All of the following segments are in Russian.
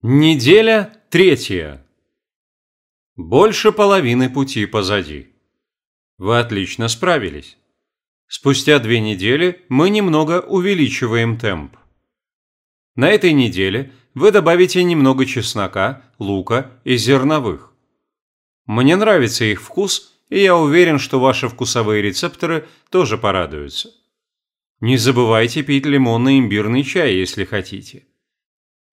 Неделя третья. Больше половины пути позади. Вы отлично справились. Спустя две недели мы немного увеличиваем темп. На этой неделе вы добавите немного чеснока, лука и зерновых. Мне нравится их вкус, и я уверен, что ваши вкусовые рецепторы тоже порадуются. Не забывайте пить лимонно-имбирный чай, если хотите.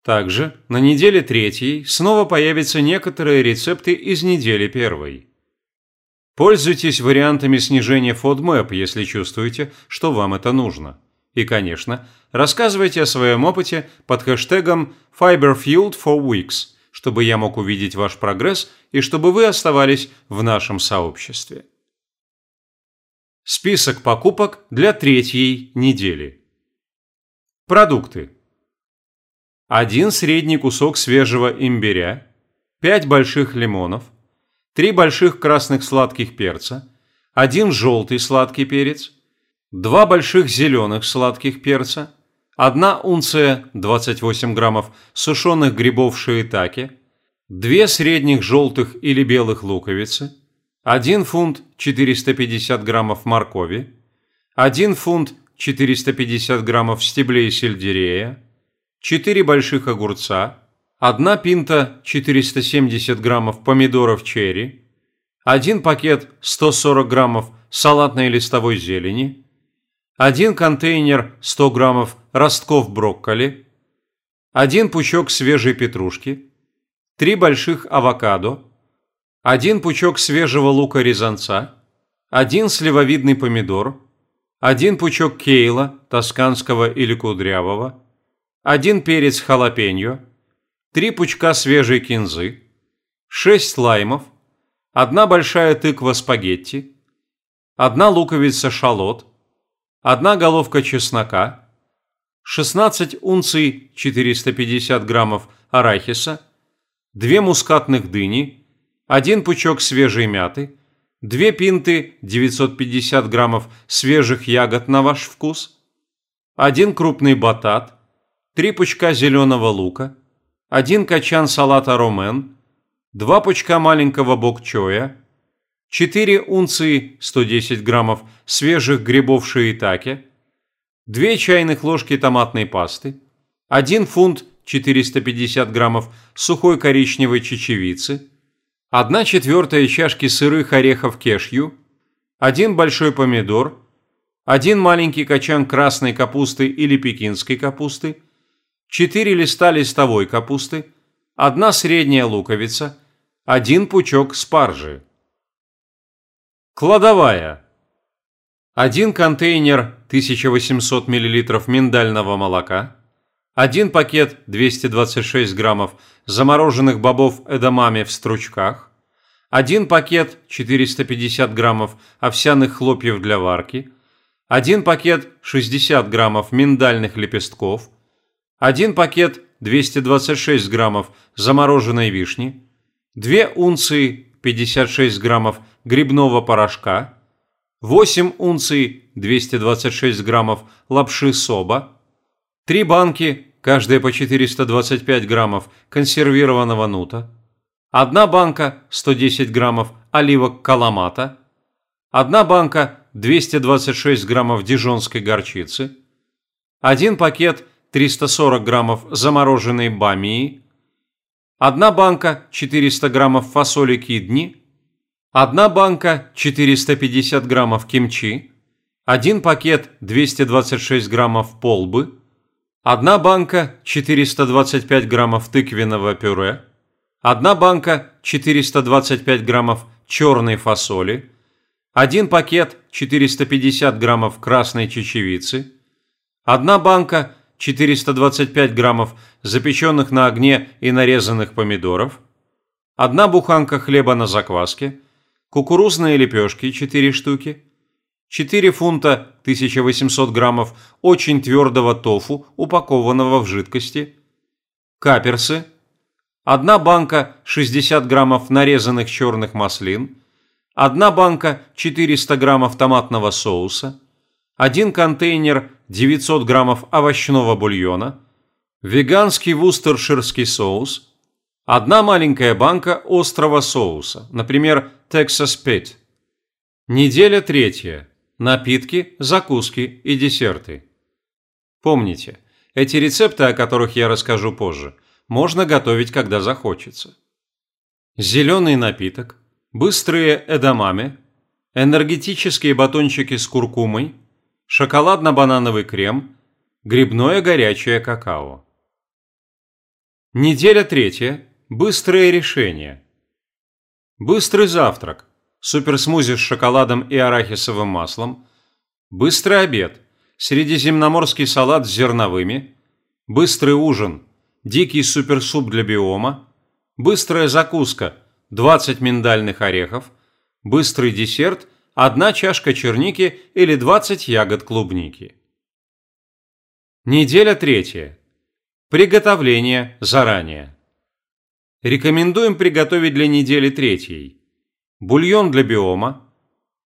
Также на неделе третьей снова появятся некоторые рецепты из недели первой. Пользуйтесь вариантами снижения FODMAP, если чувствуете, что вам это нужно. И, конечно, рассказывайте о своем опыте под хэштегом FiberFueled4Weeks, чтобы я мог увидеть ваш прогресс и чтобы вы оставались в нашем сообществе. Список покупок для третьей недели. Продукты. Один средний кусок свежего имбиря, 5 больших лимонов, 3 больших красных сладких перца, один желтый сладкий перец, 2 больших зеленых сладких перца, 1 унция 28 граммов сушеных грибов шиитаке, 2 средних желтых или белых луковицы, 1 фунт 450 граммов моркови, 1 фунт 450 граммов стеблей сельдерея, 4 больших огурца, 1 пинта 470 граммов помидоров черри, 1 пакет 140 граммов салатной листовой зелени, 1 контейнер 100 граммов ростков брокколи, 1 пучок свежей петрушки, 3 больших авокадо, 1 пучок свежего лука-резанца, 1 сливовидный помидор, 1 пучок кейла, тосканского или кудрявого, один перец халапеньо, три пучка свежей кинзы, шесть лаймов, одна большая тыква спагетти, одна луковица шалот, одна головка чеснока, 16 унций 450 граммов арахиса, две мускатных дыни, один пучок свежей мяты, две пинты 950 граммов свежих ягод на ваш вкус, один крупный батат, три пучка зеленого лука, один качан салата ромен, два пучка маленького бокчоя, 4 унции 110 граммов свежих грибов шиитаке, 2 чайных ложки томатной пасты, 1 фунт 450 граммов сухой коричневой чечевицы, 1 четвертая чашки сырых орехов кешью, 1 большой помидор, 1 маленький качан красной капусты или пекинской капусты – 4 листа листовой капусты, одна средняя луковица, один пучок спаржи. Кладовая. Один контейнер 1800 мл миндального молока, один пакет 226 граммов замороженных бобов эдамами в стручках, один пакет 450 граммов овсяных хлопьев для варки, один пакет 60 граммов миндальных лепестков – один пакет 226 граммов замороженной вишни, 2 унции 56 граммов грибного порошка, 8 унций 226 граммов лапши соба, 3 банки, каждая по 425 граммов консервированного нута, 1 банка 110 граммов оливок каламата, 1 банка 226 граммов дижонской горчицы, 1 пакет 340 граммов замороженной бамии, одна банка 400 граммов фасоли кидни, одна банка 450 граммов кимчи, один пакет 226 граммов полбы, одна банка 425 граммов тыквенного пюре, одна банка 425 граммов черной фасоли, один пакет 450 граммов красной чечевицы, одна банка 425 граммов запеченных на огне и нарезанных помидоров, одна буханка хлеба на закваске, кукурузные лепешки 4 штуки, 4 фунта 1800 граммов очень твердого тофу, упакованного в жидкости, каперсы, одна банка 60 граммов нарезанных черных маслин, одна банка 400 граммов томатного соуса, один контейнер 900 граммов овощного бульона, веганский вустерширский соус, одна маленькая банка острого соуса, например, Texas Pit. Неделя третья. Напитки, закуски и десерты. Помните, эти рецепты, о которых я расскажу позже, можно готовить, когда захочется. Зеленый напиток, быстрые эдамами, энергетические батончики с куркумой, шоколадно-банановый крем, грибное горячее какао. Неделя третья. Быстрые решения. Быстрый завтрак. Суперсмузи с шоколадом и арахисовым маслом. Быстрый обед. Средиземноморский салат с зерновыми. Быстрый ужин. Дикий суперсуп для биома. Быстрая закуска. 20 миндальных орехов. Быстрый десерт. Одна чашка черники или 20 ягод клубники. Неделя третья. Приготовление заранее. Рекомендуем приготовить для недели третьей. Бульон для биома,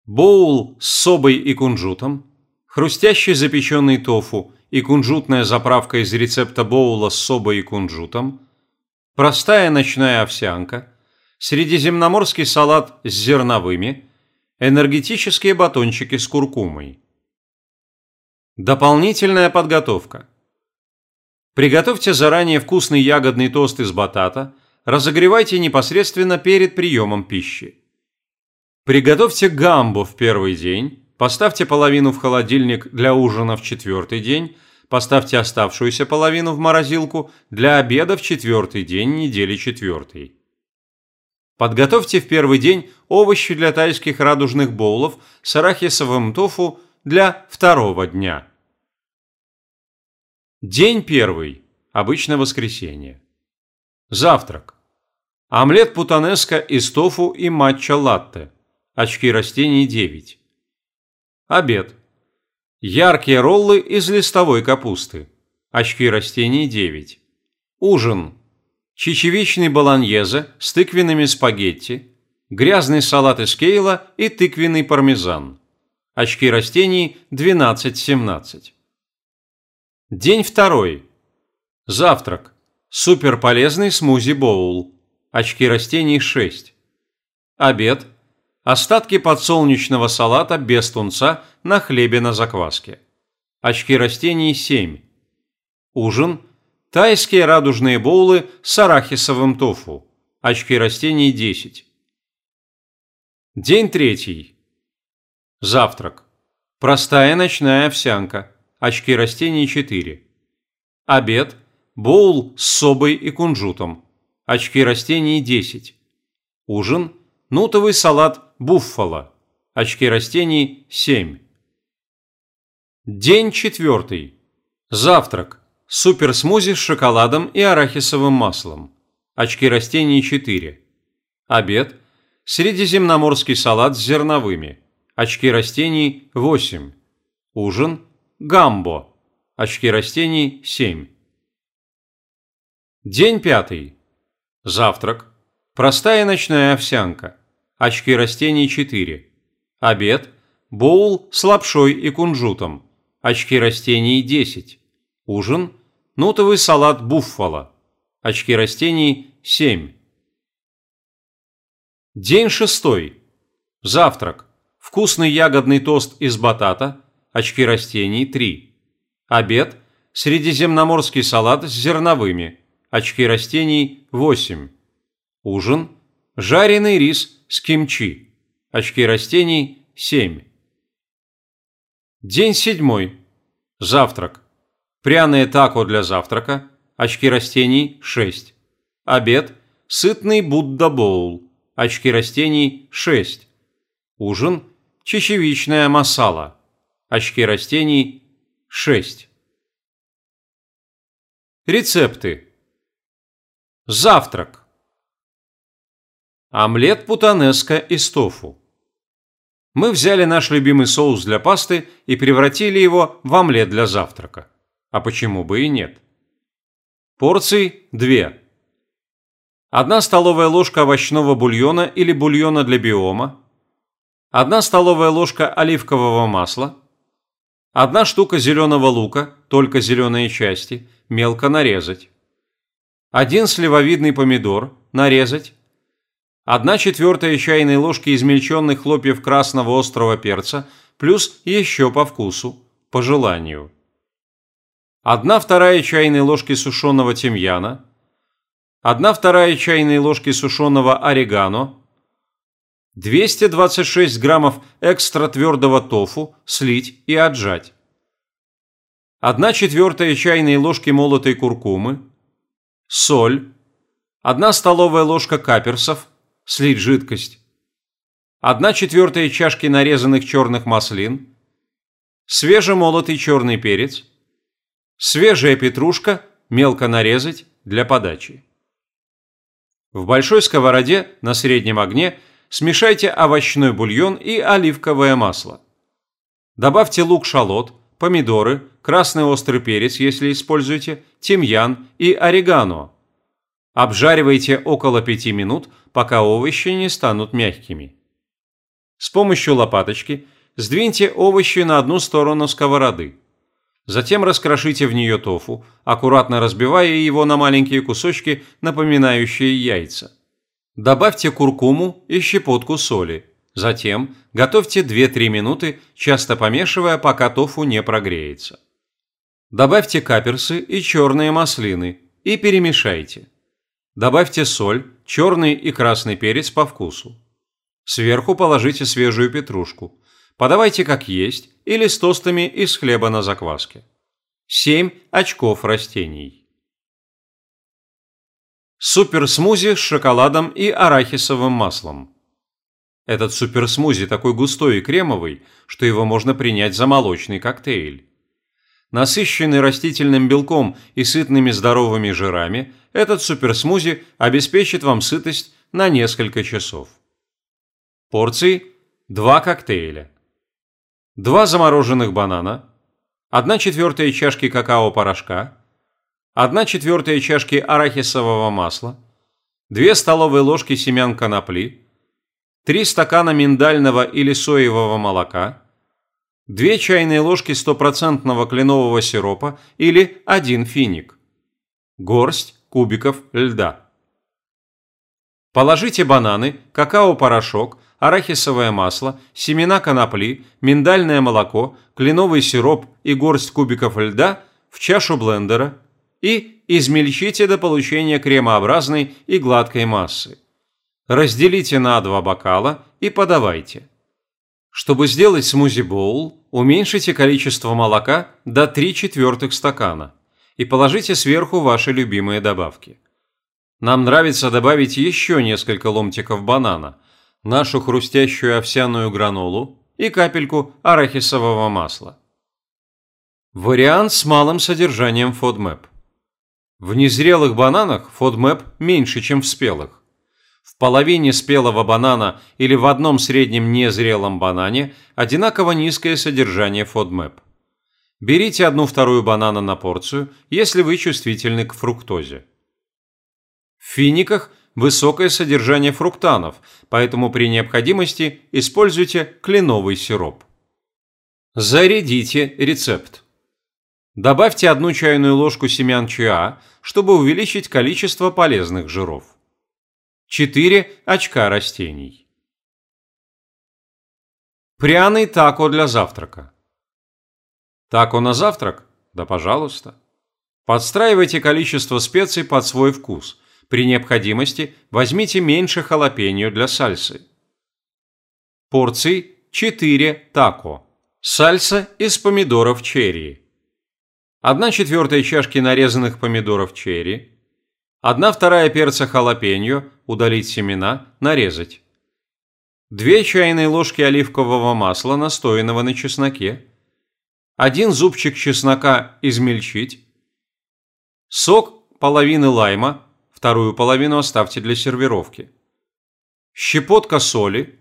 боул с собой и кунжутом, хрустящий запеченный тофу и кунжутная заправка из рецепта боула с собой и кунжутом, простая ночная овсянка, средиземноморский салат с зерновыми, энергетические батончики с куркумой. Дополнительная подготовка. Приготовьте заранее вкусный ягодный тост из батата, разогревайте непосредственно перед приемом пищи. Приготовьте гамбу в первый день, поставьте половину в холодильник для ужина в четвертый день, поставьте оставшуюся половину в морозилку для обеда в четвертый день недели четвертой. Подготовьте в первый день овощи для тайских радужных боулов с арахисовым тофу для второго дня. День первый. Обычно воскресенье. Завтрак. Омлет путанеско из тофу и матча-латте. Очки растений 9. Обед. Яркие роллы из листовой капусты. Очки растений 9. Ужин. Чечевичный болоньезе с тыквенными спагетти, грязный салат из кейла и тыквенный пармезан. Очки растений 12-17. День второй. Завтрак. Суперполезный смузи-боул. Очки растений 6. Обед. Остатки подсолнечного салата без тунца на хлебе на закваске. Очки растений 7. Ужин. Тайские радужные боулы с арахисовым тофу. Очки растений 10. День третий. Завтрак. Простая ночная овсянка. Очки растений 4. Обед. Боул с собой и кунжутом. Очки растений 10. Ужин. Нутовый салат буффало. Очки растений 7. День четвертый. Завтрак. Суперсмузи с шоколадом и арахисовым маслом. Очки растений 4. Обед. Средиземноморский салат с зерновыми. Очки растений 8. Ужин. Гамбо. Очки растений 7. День пятый. Завтрак. Простая ночная овсянка. Очки растений 4. Обед. Боул с лапшой и кунжутом. Очки растений 10. Ужин. Нутовый салат буффало. Очки растений 7. День шестой. Завтрак. Вкусный ягодный тост из батата – очки растений 3. Обед – средиземноморский салат с зерновыми, очки растений 8. Ужин – жареный рис с кимчи, очки растений 7. День седьмой. Завтрак. Пряные тако для завтрака, очки растений 6. Обед – сытный Будда-боул, очки растений 6. Ужин – чечевичная масала, очки растений 6. Рецепты. Завтрак. Омлет путанеско из тофу. Мы взяли наш любимый соус для пасты и превратили его в омлет для завтрака. А почему бы и нет? Порций 2. Одна столовая ложка овощного бульона или бульона для биома. Одна столовая ложка оливкового масла. Одна штука зеленого лука, только зеленые части, мелко нарезать. 1 сливовидный помидор нарезать. 1 четвертая чайной ложки измельченных хлопьев красного острого перца, плюс еще по вкусу, по желанию. 1 вторая чайной ложки сушеного тимьяна. 1 вторая чайной ложки сушеного орегано. 226 граммов экстра твердого тофу слить и отжать. 1 четвертая чайной ложки молотой куркумы, соль, 1 столовая ложка каперсов, слить жидкость, 1 четвертая чашки нарезанных черных маслин, свежемолотый черный перец, свежая петрушка, мелко нарезать для подачи. В большой сковороде на среднем огне – смешайте овощной бульон и оливковое масло. Добавьте лук-шалот, помидоры, красный острый перец, если используете, тимьян и орегано. Обжаривайте около 5 минут, пока овощи не станут мягкими. С помощью лопаточки сдвиньте овощи на одну сторону сковороды. Затем раскрошите в нее тофу, аккуратно разбивая его на маленькие кусочки, напоминающие яйца. Добавьте куркуму и щепотку соли. Затем готовьте 2-3 минуты, часто помешивая, пока тофу не прогреется. Добавьте каперсы и черные маслины и перемешайте. Добавьте соль, черный и красный перец по вкусу. Сверху положите свежую петрушку. Подавайте как есть или с тостами из хлеба на закваске. 7 очков растений. Супер-смузи с шоколадом и арахисовым маслом. Этот супер-смузи такой густой и кремовый, что его можно принять за молочный коктейль. Насыщенный растительным белком и сытными здоровыми жирами, этот супер-смузи обеспечит вам сытость на несколько часов. Порции – 2 коктейля. 2 замороженных банана, 1 четвертая чашки какао-порошка, 1 четвертая чашки арахисового масла, 2 столовые ложки семян конопли, 3 стакана миндального или соевого молока, 2 чайные ложки стопроцентного кленового сиропа или 1 финик, горсть кубиков льда. Положите бананы, какао-порошок, арахисовое масло, семена конопли, миндальное молоко, кленовый сироп и горсть кубиков льда в чашу блендера – и измельчите до получения кремообразной и гладкой массы. Разделите на два бокала и подавайте. Чтобы сделать смузи-боул, уменьшите количество молока до 3 четвертых стакана и положите сверху ваши любимые добавки. Нам нравится добавить еще несколько ломтиков банана, нашу хрустящую овсяную гранолу и капельку арахисового масла. Вариант с малым содержанием FODMAP. В незрелых бананах FODMAP меньше, чем в спелых. В половине спелого банана или в одном среднем незрелом банане одинаково низкое содержание FODMAP. Берите одну-вторую банана на порцию, если вы чувствительны к фруктозе. В финиках высокое содержание фруктанов, поэтому при необходимости используйте кленовый сироп. Зарядите рецепт. Добавьте одну чайную ложку семян чиа, чтобы увеличить количество полезных жиров. 4 очка растений. Пряный тако для завтрака. Тако на завтрак? Да пожалуйста. Подстраивайте количество специй под свой вкус. При необходимости возьмите меньше халапеньо для сальсы. Порций 4 тако. Сальса из помидоров черри. 1 четвертая чашки нарезанных помидоров черри, 1 вторая перца халапеньо, удалить семена, нарезать, 2 чайные ложки оливкового масла, настоянного на чесноке, 1 зубчик чеснока измельчить, сок половины лайма, вторую половину оставьте для сервировки, щепотка соли,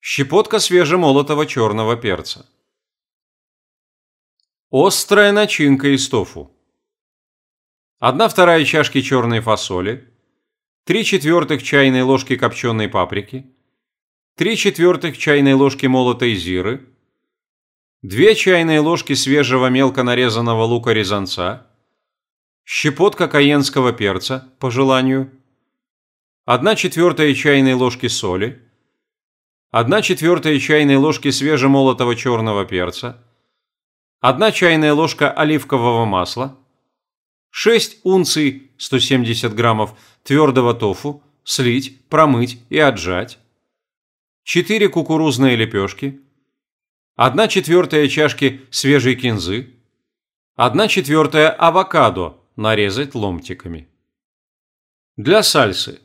щепотка свежемолотого черного перца. Острая начинка из тофу. 1 вторая чашки черной фасоли, 3 четвертых чайной ложки копченой паприки, 3 четвертых чайной ложки молотой зиры, 2 чайные ложки свежего мелко нарезанного лука резанца, щепотка каенского перца, по желанию, 1 четвертая чайной ложки соли, 1 четвертая чайной ложки свежемолотого черного перца, 1 чайная ложка оливкового масла, 6 унций 170 граммов твердого тофу, слить, промыть и отжать, 4 кукурузные лепешки, 1 четвертая чашки свежей кинзы, 1 четвертая авокадо нарезать ломтиками. Для сальсы.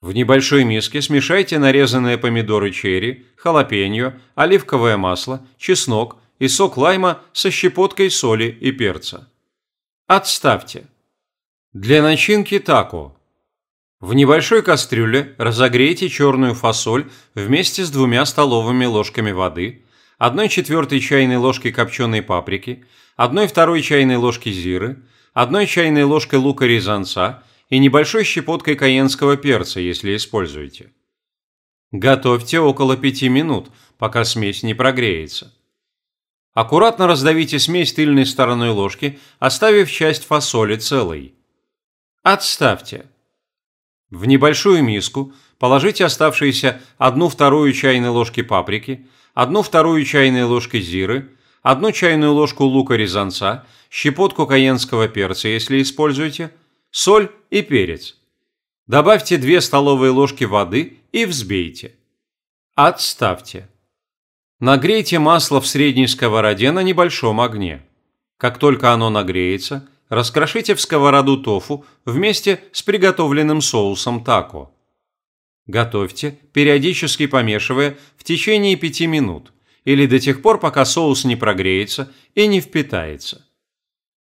В небольшой миске смешайте нарезанные помидоры черри, халапеньо, оливковое масло, чеснок и сок лайма со щепоткой соли и перца. Отставьте. Для начинки тако. В небольшой кастрюле разогрейте черную фасоль вместе с двумя столовыми ложками воды, 1 четвертой чайной ложки копченой паприки, 1 второй чайной ложки зиры, 1 чайной ложкой лука резанца и небольшой щепоткой каенского перца, если используете. Готовьте около 5 минут, пока смесь не прогреется. Аккуратно раздавите смесь тыльной стороной ложки, оставив часть фасоли целой. Отставьте. В небольшую миску положите оставшиеся 1 вторую чайной ложки паприки, 1 вторую чайной ложки зиры, 1 чайную ложку лука резанца, щепотку каенского перца, если используете, соль и перец. Добавьте 2 столовые ложки воды и взбейте. Отставьте. Нагрейте масло в средней сковороде на небольшом огне. Как только оно нагреется, раскрошите в сковороду тофу вместе с приготовленным соусом тако. Готовьте, периодически помешивая в течение 5 минут или до тех пор, пока соус не прогреется и не впитается.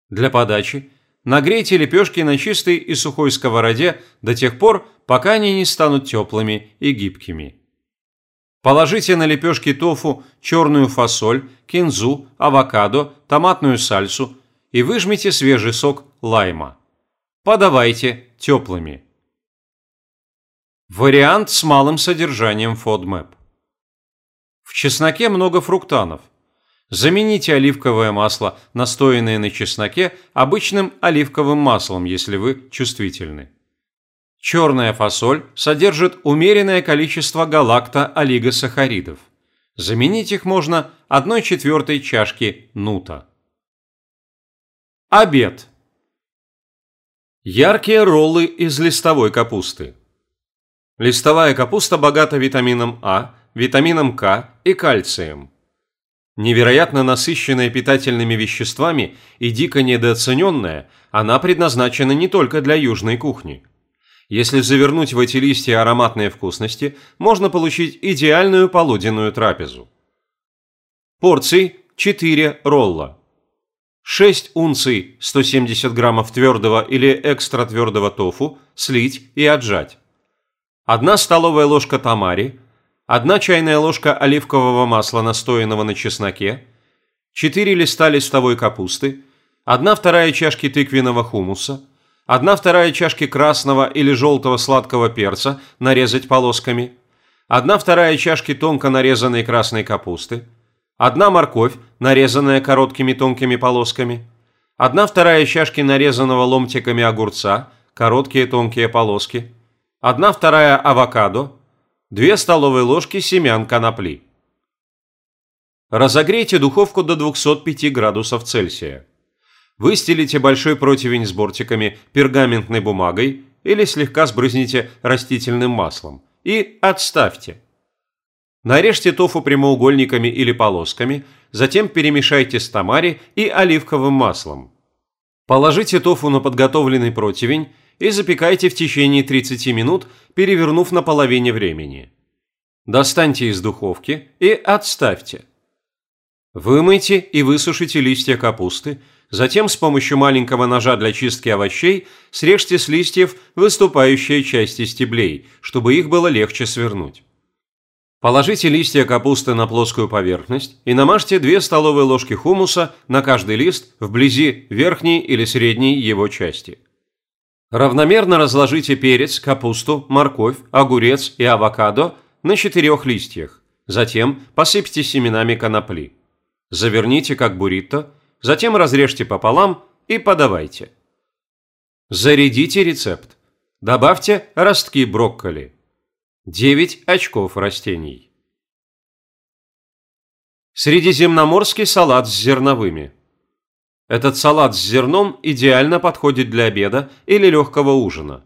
Для подачи нагрейте лепешки на чистой и сухой сковороде до тех пор, пока они не станут теплыми и гибкими. Положите на лепешки тофу черную фасоль, кинзу, авокадо, томатную сальсу и выжмите свежий сок лайма. Подавайте теплыми. Вариант с малым содержанием FODMAP. В чесноке много фруктанов. Замените оливковое масло, настоянное на чесноке, обычным оливковым маслом, если вы чувствительны. Черная фасоль содержит умеренное количество галакто-олигосахаридов. Заменить их можно 1 четвертой чашки нута. Обед. Яркие роллы из листовой капусты. Листовая капуста богата витамином А, витамином К и кальцием. Невероятно насыщенная питательными веществами и дико недооцененная, она предназначена не только для южной кухни – если завернуть в эти листья ароматные вкусности, можно получить идеальную полуденную трапезу. Порций 4 ролла. 6 унций 170 граммов твердого или экстра твердого тофу слить и отжать. 1 столовая ложка тамари, 1 чайная ложка оливкового масла, настоянного на чесноке, 4 листа листовой капусты, 1 вторая чашки тыквенного хумуса – Одна вторая чашки красного или желтого сладкого перца нарезать полосками. Одна вторая чашки тонко нарезанной красной капусты. Одна морковь, нарезанная короткими тонкими полосками. Одна вторая чашки нарезанного ломтиками огурца, короткие тонкие полоски. Одна вторая авокадо. Две столовые ложки семян конопли. Разогрейте духовку до 205 градусов Цельсия. Выстелите большой противень с бортиками пергаментной бумагой или слегка сбрызните растительным маслом и отставьте. Нарежьте тофу прямоугольниками или полосками, затем перемешайте с тамари и оливковым маслом. Положите тофу на подготовленный противень и запекайте в течение 30 минут, перевернув на половине времени. Достаньте из духовки и отставьте. Вымойте и высушите листья капусты, Затем с помощью маленького ножа для чистки овощей срежьте с листьев выступающие части стеблей, чтобы их было легче свернуть. Положите листья капусты на плоскую поверхность и намажьте 2 столовые ложки хумуса на каждый лист вблизи верхней или средней его части. Равномерно разложите перец, капусту, морковь, огурец и авокадо на четырех листьях. Затем посыпьте семенами конопли. Заверните как буррито затем разрежьте пополам и подавайте. Зарядите рецепт. Добавьте ростки брокколи. 9 очков растений. Средиземноморский салат с зерновыми. Этот салат с зерном идеально подходит для обеда или легкого ужина.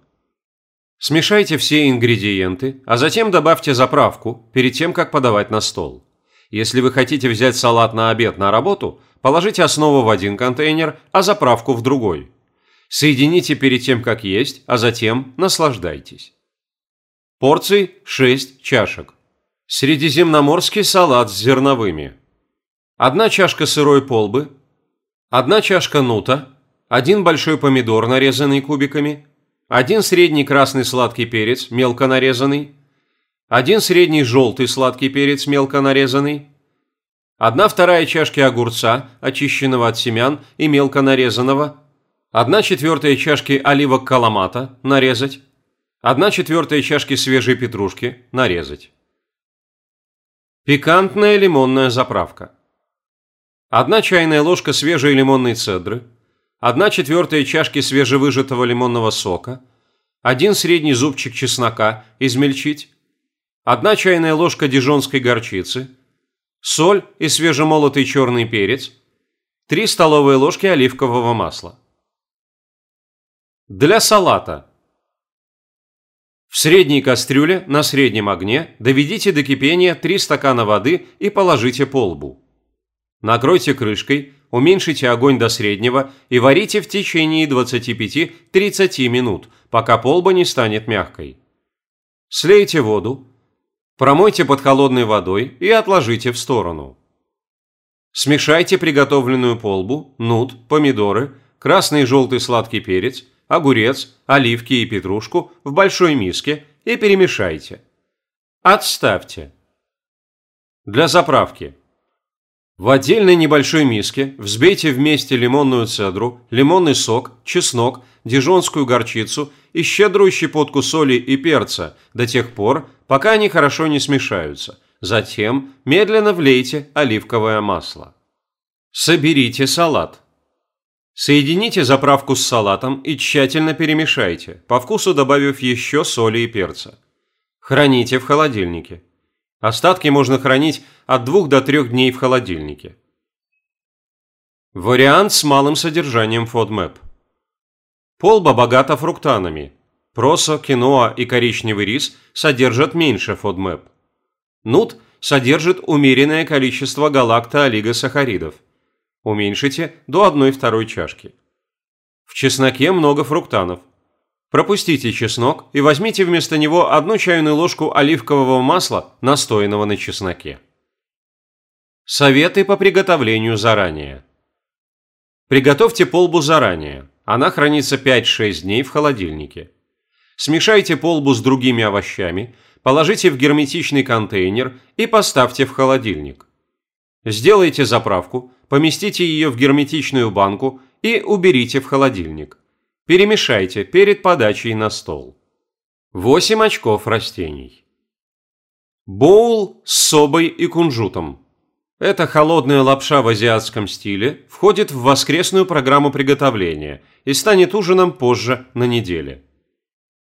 Смешайте все ингредиенты, а затем добавьте заправку перед тем, как подавать на стол. Если вы хотите взять салат на обед на работу, положите основу в один контейнер, а заправку в другой. Соедините перед тем, как есть, а затем наслаждайтесь. Порций 6 чашек. Средиземноморский салат с зерновыми. Одна чашка сырой полбы, одна чашка нута, один большой помидор, нарезанный кубиками, один средний красный сладкий перец, мелко нарезанный, один средний желтый сладкий перец, мелко нарезанный, одна вторая чашки огурца, очищенного от семян и мелко нарезанного, одна четвертая чашки оливок каламата, нарезать, одна четвертая чашки свежей петрушки, нарезать. Пикантная лимонная заправка. Одна чайная ложка свежей лимонной цедры, одна четвертая чашки свежевыжатого лимонного сока, один средний зубчик чеснока измельчить, одна чайная ложка дижонской горчицы, соль и свежемолотый черный перец, три столовые ложки оливкового масла. Для салата. В средней кастрюле на среднем огне доведите до кипения 3 стакана воды и положите по лбу. Накройте крышкой, уменьшите огонь до среднего и варите в течение 25-30 минут, пока полба не станет мягкой. Слейте воду, промойте под холодной водой и отложите в сторону. Смешайте приготовленную полбу, нут, помидоры, красный и желтый сладкий перец, огурец, оливки и петрушку в большой миске и перемешайте. Отставьте. Для заправки – в отдельной небольшой миске взбейте вместе лимонную цедру, лимонный сок, чеснок, дижонскую горчицу и щедрую щепотку соли и перца до тех пор, пока они хорошо не смешаются. Затем медленно влейте оливковое масло. Соберите салат. Соедините заправку с салатом и тщательно перемешайте, по вкусу добавив еще соли и перца. Храните в холодильнике. Остатки можно хранить от 2 до 3 дней в холодильнике. Вариант с малым содержанием FODMAP. Полба богата фруктанами. Просо, киноа и коричневый рис содержат меньше FODMAP. Нут содержит умеренное количество галакто-олигосахаридов. Уменьшите до 1-2 чашки. В чесноке много фруктанов. Пропустите чеснок и возьмите вместо него одну чайную ложку оливкового масла, настоянного на чесноке. Советы по приготовлению заранее. Приготовьте полбу заранее. Она хранится 5-6 дней в холодильнике. Смешайте полбу с другими овощами, положите в герметичный контейнер и поставьте в холодильник. Сделайте заправку, поместите ее в герметичную банку и уберите в холодильник. Перемешайте перед подачей на стол. 8 очков растений. Боул с собой и кунжутом. Эта холодная лапша в азиатском стиле входит в воскресную программу приготовления и станет ужином позже на неделе.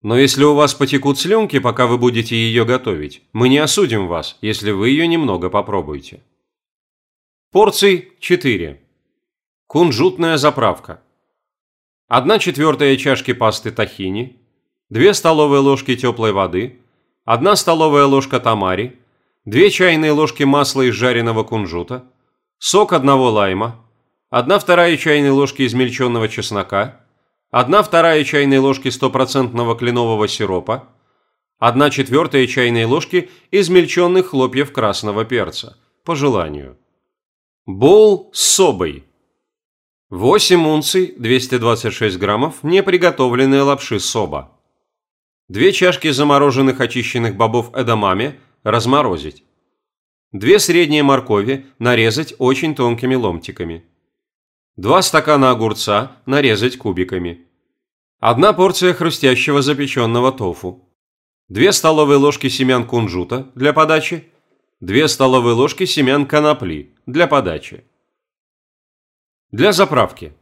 Но если у вас потекут слюнки, пока вы будете ее готовить, мы не осудим вас, если вы ее немного попробуете. Порций 4. Кунжутная заправка. 1 четвертая чашки пасты тахини, 2 столовые ложки теплой воды, 1 столовая ложка тамари, 2 чайные ложки масла из жареного кунжута, сок одного лайма, 1 вторая чайной ложки измельченного чеснока, 1 вторая чайной ложки стопроцентного кленового сиропа, 1 четвертая чайной ложки измельченных хлопьев красного перца, по желанию. Боул с собой – 8 унций 226 граммов неприготовленной лапши соба. 2 чашки замороженных очищенных бобов эдамаме разморозить. 2 средние моркови нарезать очень тонкими ломтиками. 2 стакана огурца нарезать кубиками. 1 порция хрустящего запеченного тофу. 2 столовые ложки семян кунжута для подачи. 2 столовые ложки семян конопли для подачи. Для заправки.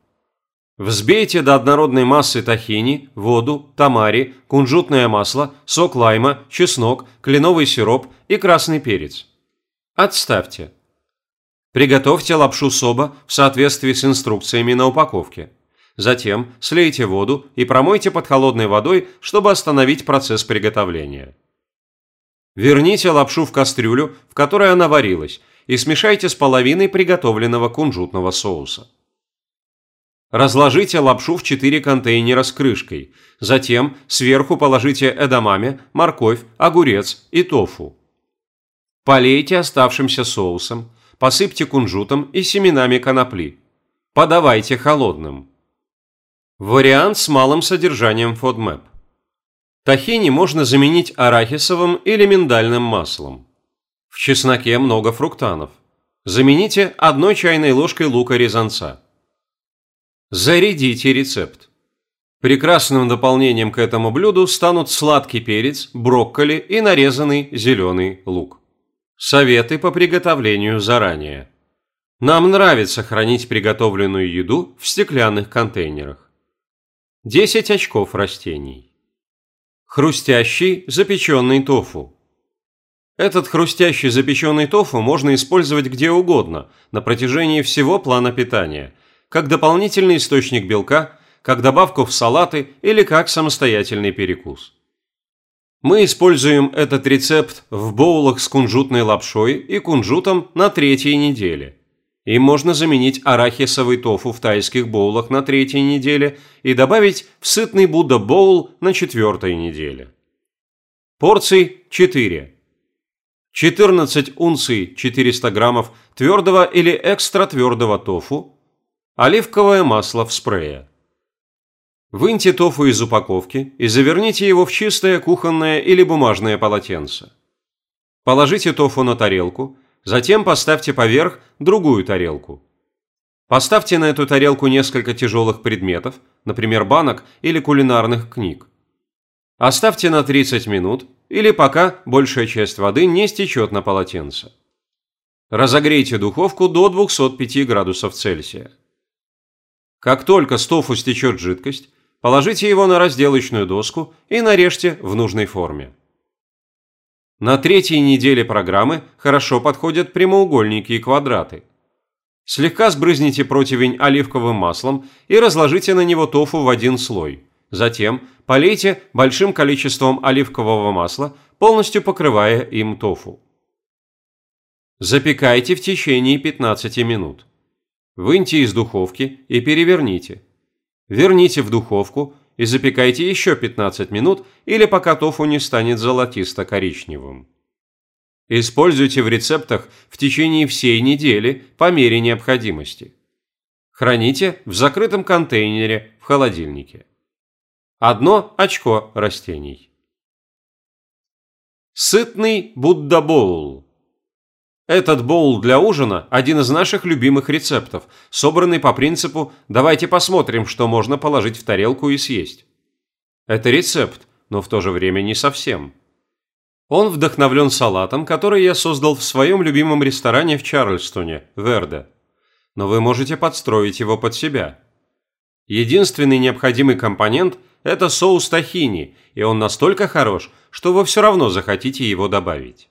Взбейте до однородной массы тахини, воду, тамари, кунжутное масло, сок лайма, чеснок, кленовый сироп и красный перец. Отставьте. Приготовьте лапшу соба в соответствии с инструкциями на упаковке. Затем слейте воду и промойте под холодной водой, чтобы остановить процесс приготовления. Верните лапшу в кастрюлю, в которой она варилась, и смешайте с половиной приготовленного кунжутного соуса. Разложите лапшу в 4 контейнера с крышкой. Затем сверху положите эдамаме, морковь, огурец и тофу. Полейте оставшимся соусом, посыпьте кунжутом и семенами конопли. Подавайте холодным. Вариант с малым содержанием FODMAP. Тахини можно заменить арахисовым или миндальным маслом. В чесноке много фруктанов. Замените одной чайной ложкой лука-резанца. Зарядите рецепт. Прекрасным дополнением к этому блюду станут сладкий перец, брокколи и нарезанный зеленый лук. Советы по приготовлению заранее. Нам нравится хранить приготовленную еду в стеклянных контейнерах. 10 очков растений. Хрустящий запеченный тофу. Этот хрустящий запеченный тофу можно использовать где угодно на протяжении всего плана питания – как дополнительный источник белка, как добавку в салаты или как самостоятельный перекус. Мы используем этот рецепт в боулах с кунжутной лапшой и кунжутом на третьей неделе. Им можно заменить арахисовый тофу в тайских боулах на третьей неделе и добавить в сытный Будда боул на четвертой неделе. Порций 4. 14 унций 400 граммов твердого или экстра твердого тофу, Оливковое масло в спрее. Выньте тофу из упаковки и заверните его в чистое кухонное или бумажное полотенце. Положите тофу на тарелку, затем поставьте поверх другую тарелку. Поставьте на эту тарелку несколько тяжелых предметов, например, банок или кулинарных книг. Оставьте на 30 минут или пока большая часть воды не стечет на полотенце. Разогрейте духовку до 205 градусов Цельсия. Как только с тофу стечет жидкость, положите его на разделочную доску и нарежьте в нужной форме. На третьей неделе программы хорошо подходят прямоугольники и квадраты. Слегка сбрызните противень оливковым маслом и разложите на него тофу в один слой. Затем полейте большим количеством оливкового масла, полностью покрывая им тофу. Запекайте в течение 15 минут. Выньте из духовки и переверните. Верните в духовку и запекайте еще 15 минут или пока тофу не станет золотисто-коричневым. Используйте в рецептах в течение всей недели по мере необходимости. Храните в закрытом контейнере в холодильнике. Одно очко растений. Сытный Будда-боул. Этот боул для ужина – один из наших любимых рецептов, собранный по принципу «давайте посмотрим, что можно положить в тарелку и съесть». Это рецепт, но в то же время не совсем. Он вдохновлен салатом, который я создал в своем любимом ресторане в Чарльстоне, Верде. Но вы можете подстроить его под себя. Единственный необходимый компонент – это соус тахини, и он настолько хорош, что вы все равно захотите его добавить.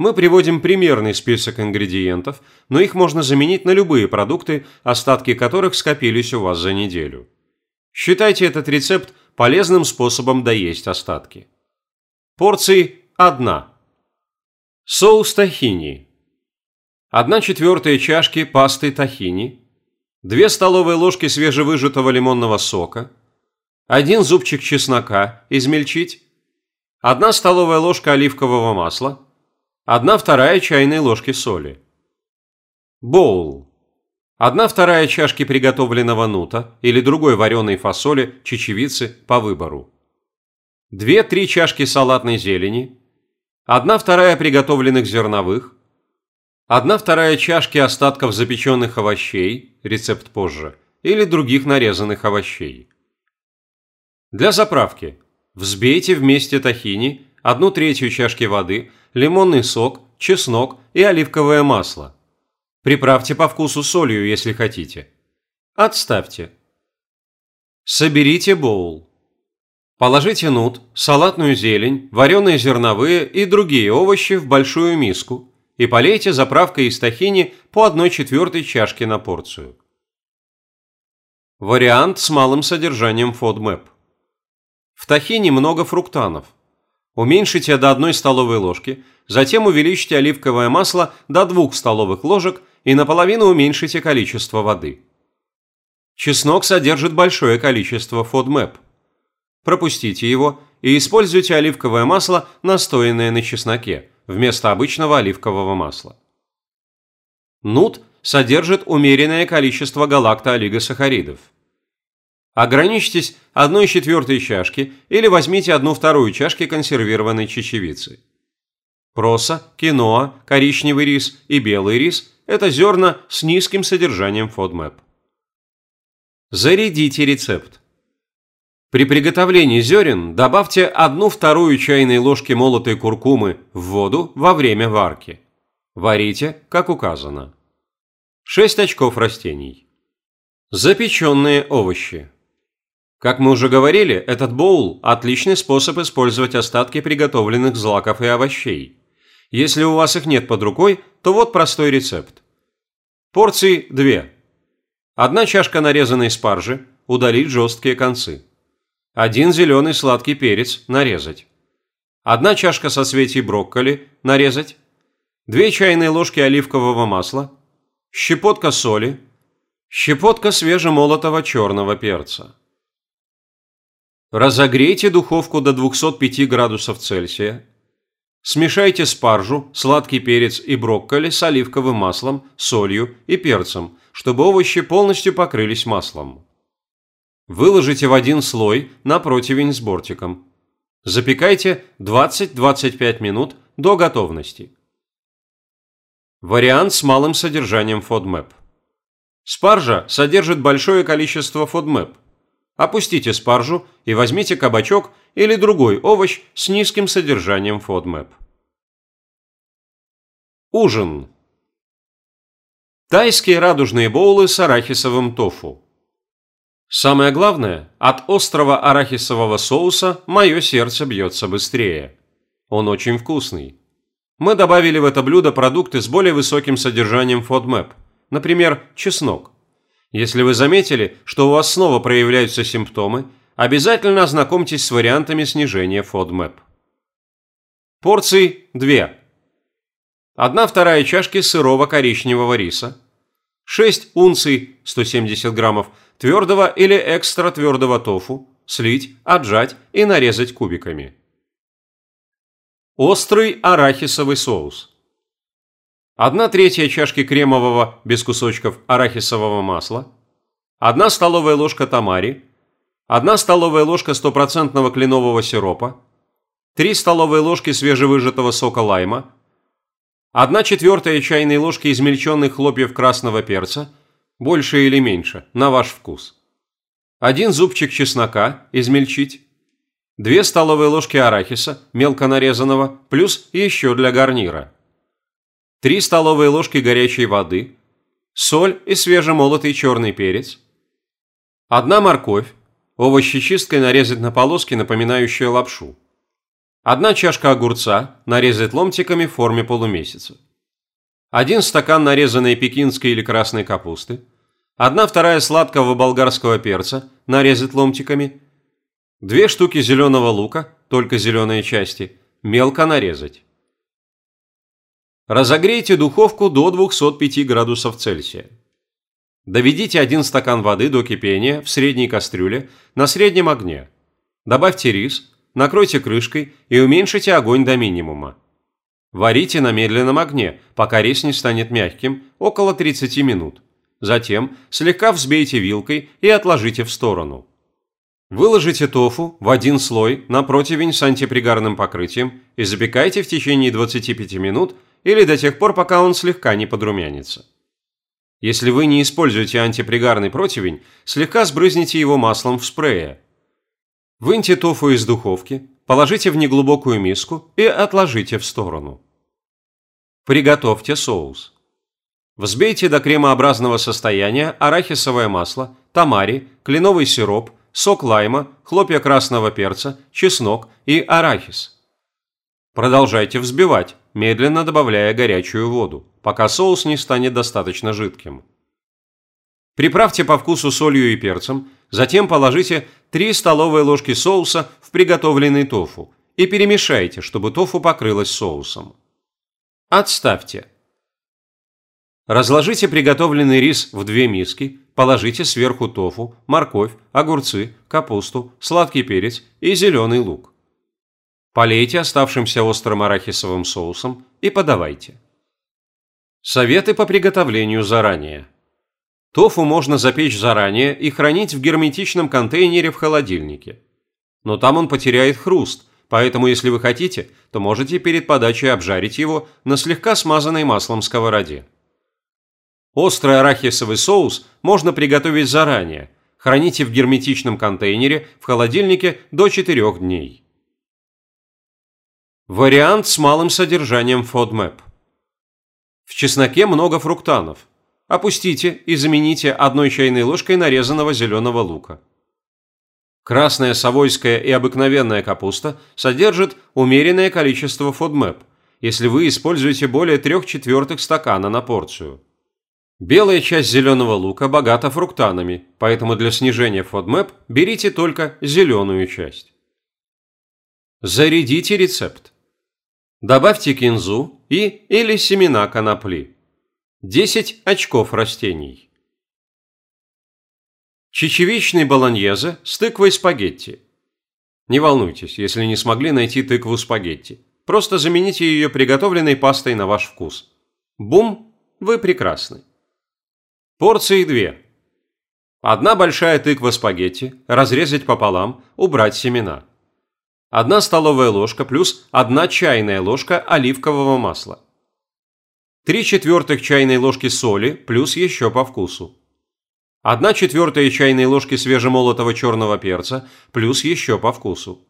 Мы приводим примерный список ингредиентов, но их можно заменить на любые продукты, остатки которых скопились у вас за неделю. Считайте этот рецепт полезным способом доесть остатки. Порции 1. Соус тахини. 1 четвертая чашки пасты тахини, 2 столовые ложки свежевыжатого лимонного сока, 1 зубчик чеснока измельчить, 1 столовая ложка оливкового масла, 1 вторая чайной ложки соли. Боул. 1 вторая чашки приготовленного нута или другой вареной фасоли, чечевицы по выбору. 2-3 чашки салатной зелени. 1 вторая приготовленных зерновых. 1 вторая чашки остатков запеченных овощей, рецепт позже, или других нарезанных овощей. Для заправки взбейте вместе тахини, 1 третью чашки воды – лимонный сок, чеснок и оливковое масло. Приправьте по вкусу солью, если хотите. Отставьте. Соберите боул. Положите нут, салатную зелень, вареные зерновые и другие овощи в большую миску и полейте заправкой из тахини по 1 четвертой чашке на порцию. Вариант с малым содержанием FODMAP. В тахине много фруктанов. Уменьшите до 1 столовой ложки, затем увеличьте оливковое масло до 2 столовых ложек и наполовину уменьшите количество воды. Чеснок содержит большое количество FODMAP. Пропустите его и используйте оливковое масло, настоянное на чесноке, вместо обычного оливкового масла. Нут содержит умеренное количество галактоолигосахаридов. Ограничьтесь 1 четвертой чашки или возьмите 1 вторую чашки консервированной чечевицы. Проса, киноа, коричневый рис и белый рис – это зерна с низким содержанием FODMAP. Зарядите рецепт. При приготовлении зерен добавьте 1 вторую чайной ложки молотой куркумы в воду во время варки. Варите, как указано. 6 очков растений. Запеченные овощи. Как мы уже говорили, этот боул – отличный способ использовать остатки приготовленных злаков и овощей. Если у вас их нет под рукой, то вот простой рецепт. Порции 2. Одна чашка нарезанной спаржи, удалить жесткие концы. Один зеленый сладкий перец, нарезать. Одна чашка соцветий брокколи, нарезать. Две чайные ложки оливкового масла. Щепотка соли. Щепотка свежемолотого черного перца. Разогрейте духовку до 205 градусов Цельсия. Смешайте спаржу, сладкий перец и брокколи с оливковым маслом, солью и перцем, чтобы овощи полностью покрылись маслом. Выложите в один слой на противень с бортиком. Запекайте 20-25 минут до готовности. Вариант с малым содержанием FODMAP. Спаржа содержит большое количество FODMAP. Опустите спаржу и возьмите кабачок или другой овощ с низким содержанием FODMAP. Ужин. Тайские радужные боулы с арахисовым тофу. Самое главное, от острого арахисового соуса мое сердце бьется быстрее. Он очень вкусный. Мы добавили в это блюдо продукты с более высоким содержанием FODMAP, например, чеснок. Если вы заметили, что у вас снова проявляются симптомы, обязательно ознакомьтесь с вариантами снижения FODMAP. Порции 2. 1 вторая чашки сырого коричневого риса, 6 унций 170 граммов твердого или экстра твердого тофу, слить, отжать и нарезать кубиками. Острый арахисовый соус. 1 третья чашки кремового без кусочков арахисового масла, 1 столовая ложка тамари, 1 столовая ложка стопроцентного кленового сиропа, 3 столовые ложки свежевыжатого сока лайма, 1 четвертая чайной ложки измельченных хлопьев красного перца, больше или меньше, на ваш вкус. 1 зубчик чеснока, измельчить. 2 столовые ложки арахиса, мелко нарезанного, плюс еще для гарнира. 3 столовые ложки горячей воды. Соль и свежемолотый черный перец. 1 морковь, овощи чисткой нарезать на полоски, напоминающие лапшу. Одна чашка огурца нарезать ломтиками в форме полумесяца. Один стакан нарезанной пекинской или красной капусты. Одна вторая сладкого болгарского перца нарезать ломтиками. Две штуки зеленого лука, только зеленые части, мелко нарезать. Разогрейте духовку до 205 градусов Цельсия. Доведите один стакан воды до кипения в средней кастрюле на среднем огне. Добавьте рис, накройте крышкой и уменьшите огонь до минимума. Варите на медленном огне, пока рис не станет мягким, около 30 минут. Затем слегка взбейте вилкой и отложите в сторону. Выложите тофу в один слой на противень с антипригарным покрытием и запекайте в течение 25 минут или до тех пор, пока он слегка не подрумянится. Если вы не используете антипригарный противень, слегка сбрызните его маслом в спрее – Выньте тофу из духовки, положите в неглубокую миску и отложите в сторону. Приготовьте соус. Взбейте до кремообразного состояния арахисовое масло, тамари, кленовый сироп, сок лайма, хлопья красного перца, чеснок и арахис. Продолжайте взбивать, медленно добавляя горячую воду, пока соус не станет достаточно жидким. Приправьте по вкусу солью и перцем, затем положите 3 столовые ложки соуса в приготовленный тофу и перемешайте, чтобы тофу покрылось соусом. Отставьте. Разложите приготовленный рис в две миски, положите сверху тофу, морковь, огурцы, капусту, сладкий перец и зеленый лук. Полейте оставшимся острым арахисовым соусом и подавайте. Советы по приготовлению заранее. Тофу можно запечь заранее и хранить в герметичном контейнере в холодильнике. Но там он потеряет хруст, поэтому если вы хотите, то можете перед подачей обжарить его на слегка смазанной маслом сковороде. Острый арахисовый соус можно приготовить заранее. Храните в герметичном контейнере в холодильнике до 4 дней. Вариант с малым содержанием FODMAP. В чесноке много фруктанов. Опустите и замените одной чайной ложкой нарезанного зеленого лука. Красная совойская и обыкновенная капуста содержат умеренное количество FODMAP, если вы используете более 3 четвертых стакана на порцию. Белая часть зеленого лука богата фруктанами, поэтому для снижения FODMAP берите только зеленую часть. Зарядите рецепт. Добавьте кинзу и или семена конопли. 10 очков растений. Чечевичный болоньезе с тыквой спагетти. Не волнуйтесь, если не смогли найти тыкву спагетти. Просто замените ее приготовленной пастой на ваш вкус. Бум, вы прекрасны. Порции две. Одна большая тыква спагетти, разрезать пополам, убрать семена. Одна столовая ложка плюс одна чайная ложка оливкового масла. Три четвертых чайной ложки соли плюс еще по вкусу. Одна четвертая чайной ложки свежемолотого черного перца плюс еще по вкусу.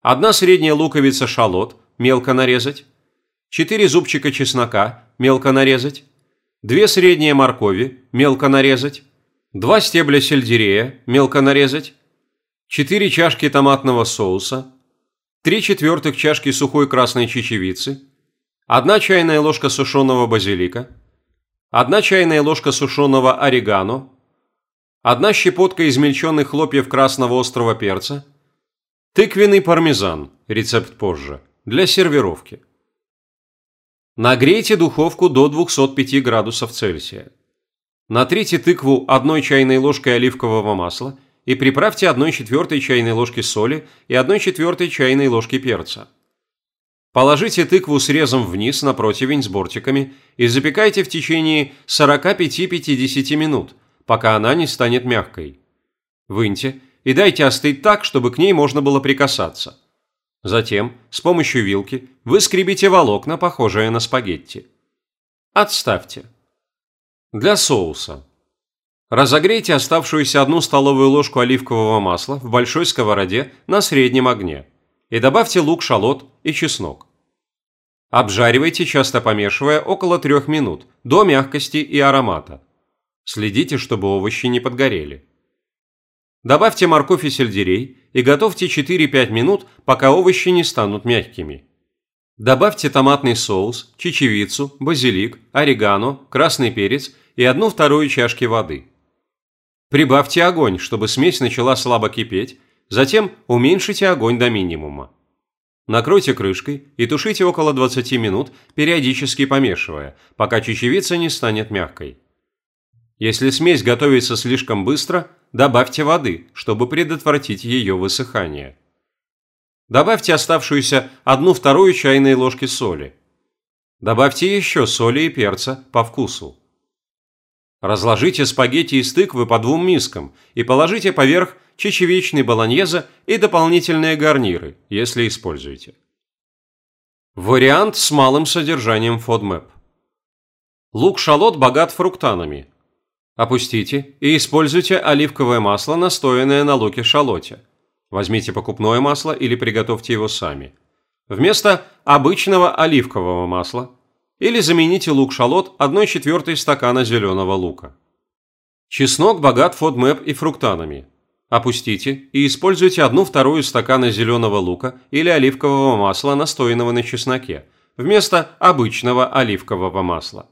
Одна средняя луковица шалот мелко нарезать. Четыре зубчика чеснока мелко нарезать. Две средние моркови, мелко нарезать, два стебля сельдерея, мелко нарезать, четыре чашки томатного соуса, три четвертых чашки сухой красной чечевицы, одна чайная ложка сушеного базилика, одна чайная ложка сушеного орегано, одна щепотка измельченных хлопьев красного острого перца, тыквенный пармезан, рецепт позже, для сервировки. Нагрейте духовку до 205 градусов Цельсия. Натрите тыкву одной чайной ложкой оливкового масла и приправьте 1 четвертой чайной ложки соли и 1 четвертой чайной ложки перца. Положите тыкву срезом вниз на противень с бортиками и запекайте в течение 45-50 минут, пока она не станет мягкой. Выньте и дайте остыть так, чтобы к ней можно было прикасаться. Затем с помощью вилки выскребите волокна, похожие на спагетти. Отставьте. Для соуса. Разогрейте оставшуюся одну столовую ложку оливкового масла в большой сковороде на среднем огне и добавьте лук-шалот и чеснок. Обжаривайте, часто помешивая, около 3 минут, до мягкости и аромата. Следите, чтобы овощи не подгорели. Добавьте морковь и сельдерей и готовьте 4-5 минут, пока овощи не станут мягкими. Добавьте томатный соус, чечевицу, базилик, орегано, красный перец и одну вторую чашки воды. Прибавьте огонь, чтобы смесь начала слабо кипеть, затем уменьшите огонь до минимума. Накройте крышкой и тушите около 20 минут, периодически помешивая, пока чечевица не станет мягкой. Если смесь готовится слишком быстро, добавьте воды, чтобы предотвратить ее высыхание. Добавьте оставшуюся одну вторую чайной ложки соли. Добавьте еще соли и перца по вкусу. Разложите спагетти из тыквы по двум мискам и положите поверх чечевичный болоньезе и дополнительные гарниры, если используете. Вариант с малым содержанием FODMAP. Лук-шалот богат фруктанами, Опустите и используйте оливковое масло, настоянное на луке-шалоте. Возьмите покупное масло или приготовьте его сами. Вместо обычного оливкового масла или замените лук-шалот 1 четвертой стакана зеленого лука. Чеснок богат фодмэп и фруктанами. Опустите и используйте одну вторую стакана зеленого лука или оливкового масла, настоянного на чесноке, вместо обычного оливкового масла.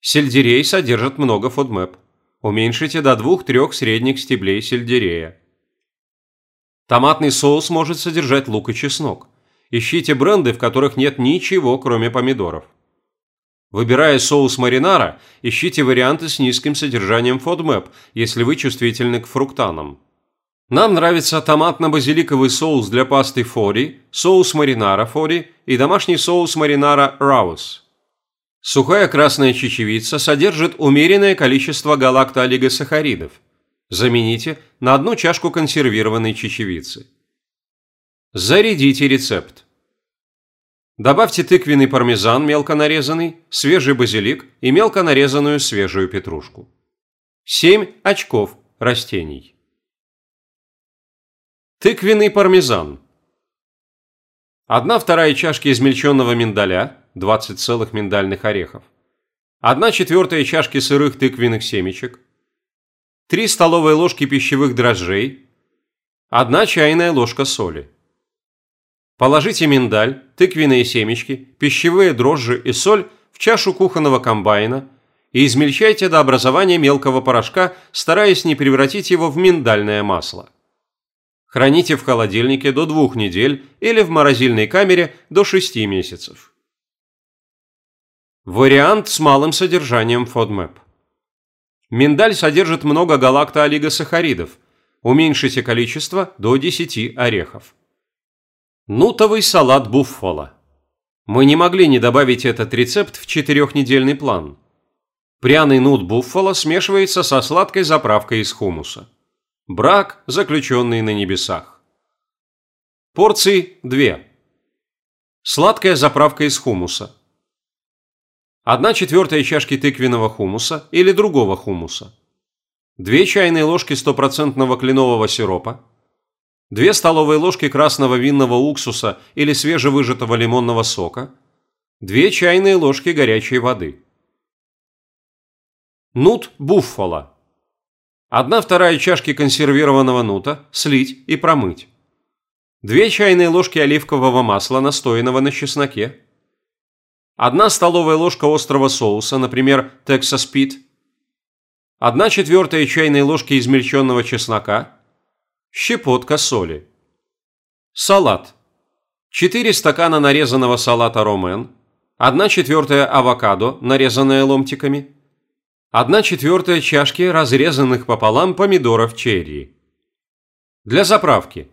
Сельдерей содержит много FODMAP. Уменьшите до 2-3 средних стеблей сельдерея. Томатный соус может содержать лук и чеснок. Ищите бренды, в которых нет ничего, кроме помидоров. Выбирая соус маринара, ищите варианты с низким содержанием FODMAP, если вы чувствительны к фруктанам. Нам нравится томатно-базиликовый соус для пасты фори, соус маринара фори и домашний соус маринара раус. Сухая красная чечевица содержит умеренное количество галактоолигосахаридов. Замените на одну чашку консервированной чечевицы. Зарядите рецепт. Добавьте тыквенный пармезан мелко нарезанный, свежий базилик и мелко нарезанную свежую петрушку. 7 очков растений. Тыквенный пармезан. 1 вторая чашки измельченного миндаля, 20 целых миндальных орехов. 1 четвертая чашки сырых тыквенных семечек. 3 столовые ложки пищевых дрожжей. 1 чайная ложка соли. Положите миндаль, тыквенные семечки, пищевые дрожжи и соль в чашу кухонного комбайна и измельчайте до образования мелкого порошка, стараясь не превратить его в миндальное масло. Храните в холодильнике до двух недель или в морозильной камере до 6 месяцев. Вариант с малым содержанием FODMAP. Миндаль содержит много галактоолигосахаридов. Уменьшите количество до 10 орехов. Нутовый салат буффало. Мы не могли не добавить этот рецепт в четырехнедельный план. Пряный нут буффало смешивается со сладкой заправкой из хумуса. Брак, заключенный на небесах. Порции 2. Сладкая заправка из хумуса. 1 четвертая чашки тыквенного хумуса или другого хумуса. 2 чайные ложки стопроцентного кленового сиропа. 2 столовые ложки красного винного уксуса или свежевыжатого лимонного сока, 2 чайные ложки горячей воды. Нут буффало. 1 вторая чашки консервированного нута слить и промыть. 2 чайные ложки оливкового масла, настоянного на чесноке. 1 столовая ложка острого соуса, например, Texas Pete. 1 четвертая чайной ложки измельченного чеснока – щепотка соли. Салат. 4 стакана нарезанного салата ромен, 1 четвертая авокадо, нарезанная ломтиками, 1 четвертая чашки разрезанных пополам помидоров черри. Для заправки.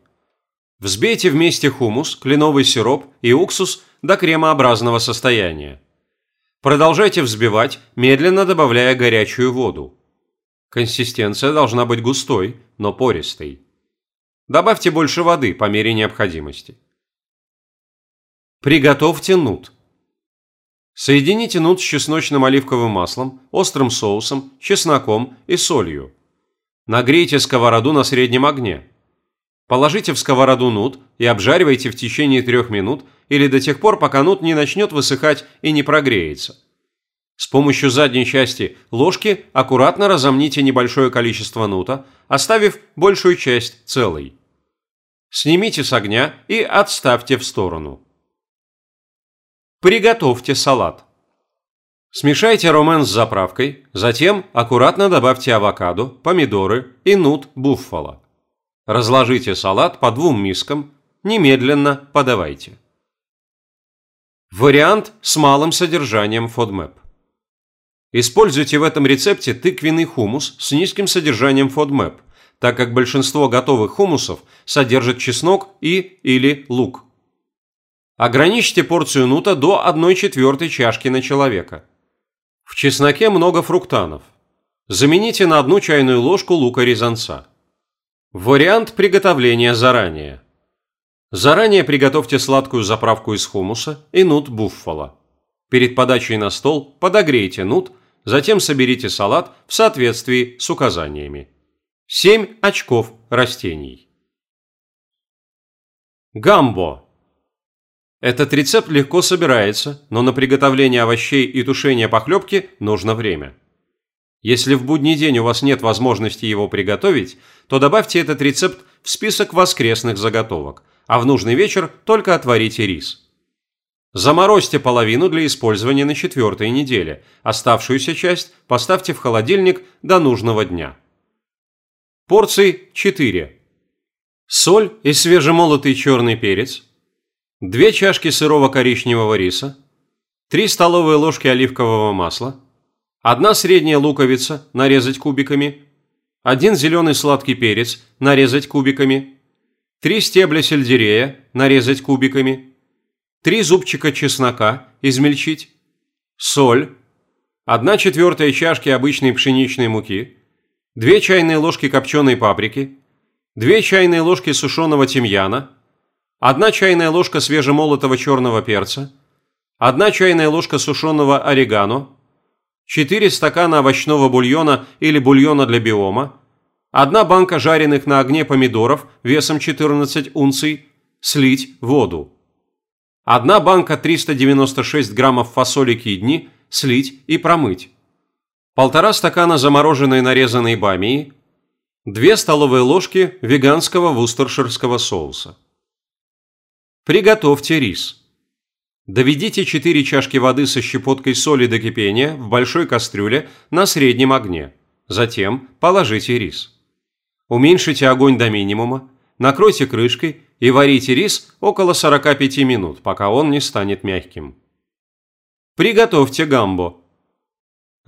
Взбейте вместе хумус, кленовый сироп и уксус до кремообразного состояния. Продолжайте взбивать, медленно добавляя горячую воду. Консистенция должна быть густой, но пористой. Добавьте больше воды по мере необходимости. Приготовьте нут. Соедините нут с чесночным оливковым маслом, острым соусом, чесноком и солью. Нагрейте сковороду на среднем огне. Положите в сковороду нут и обжаривайте в течение трех минут или до тех пор, пока нут не начнет высыхать и не прогреется. С помощью задней части ложки аккуратно разомните небольшое количество нута, оставив большую часть целой. Снимите с огня и отставьте в сторону. Приготовьте салат. Смешайте ромен с заправкой, затем аккуратно добавьте авокадо, помидоры и нут буффало. Разложите салат по двум мискам, немедленно подавайте. Вариант с малым содержанием FODMAP. Используйте в этом рецепте тыквенный хумус с низким содержанием FODMAP, так как большинство готовых хумусов содержит чеснок и или лук. Ограничьте порцию нута до 1 четвертой чашки на человека. В чесноке много фруктанов. Замените на одну чайную ложку лука-резанца. Вариант приготовления заранее. Заранее приготовьте сладкую заправку из хумуса и нут буффало. Перед подачей на стол подогрейте нут, затем соберите салат в соответствии с указаниями. 7 очков растений. Гамбо. Этот рецепт легко собирается, но на приготовление овощей и тушение похлебки нужно время. Если в будний день у вас нет возможности его приготовить, то добавьте этот рецепт в список воскресных заготовок, а в нужный вечер только отварите рис. Заморозьте половину для использования на четвертой неделе, оставшуюся часть поставьте в холодильник до нужного дня. Порций 4. Соль и свежемолотый черный перец, 2 чашки сырого коричневого риса, 3 столовые ложки оливкового масла, 1 средняя луковица нарезать кубиками, 1 зеленый сладкий перец нарезать кубиками, 3 стебля сельдерея нарезать кубиками, 3 зубчика чеснока измельчить, соль, 1 четвертая чашки обычной пшеничной муки, 2 чайные ложки копченой паприки, 2 чайные ложки сушеного тимьяна, 1 чайная ложка свежемолотого черного перца, 1 чайная ложка сушеного орегано, 4 стакана овощного бульона или бульона для биома, 1 банка жареных на огне помидоров весом 14 унций, слить воду. Одна банка 396 граммов фасоли кидни, слить и промыть. Полтора стакана замороженной нарезанной бамии, две столовые ложки веганского вустерширского соуса. Приготовьте рис. Доведите 4 чашки воды со щепоткой соли до кипения в большой кастрюле на среднем огне. Затем положите рис. Уменьшите огонь до минимума, накройте крышкой и варите рис около 45 минут, пока он не станет мягким. Приготовьте гамбо.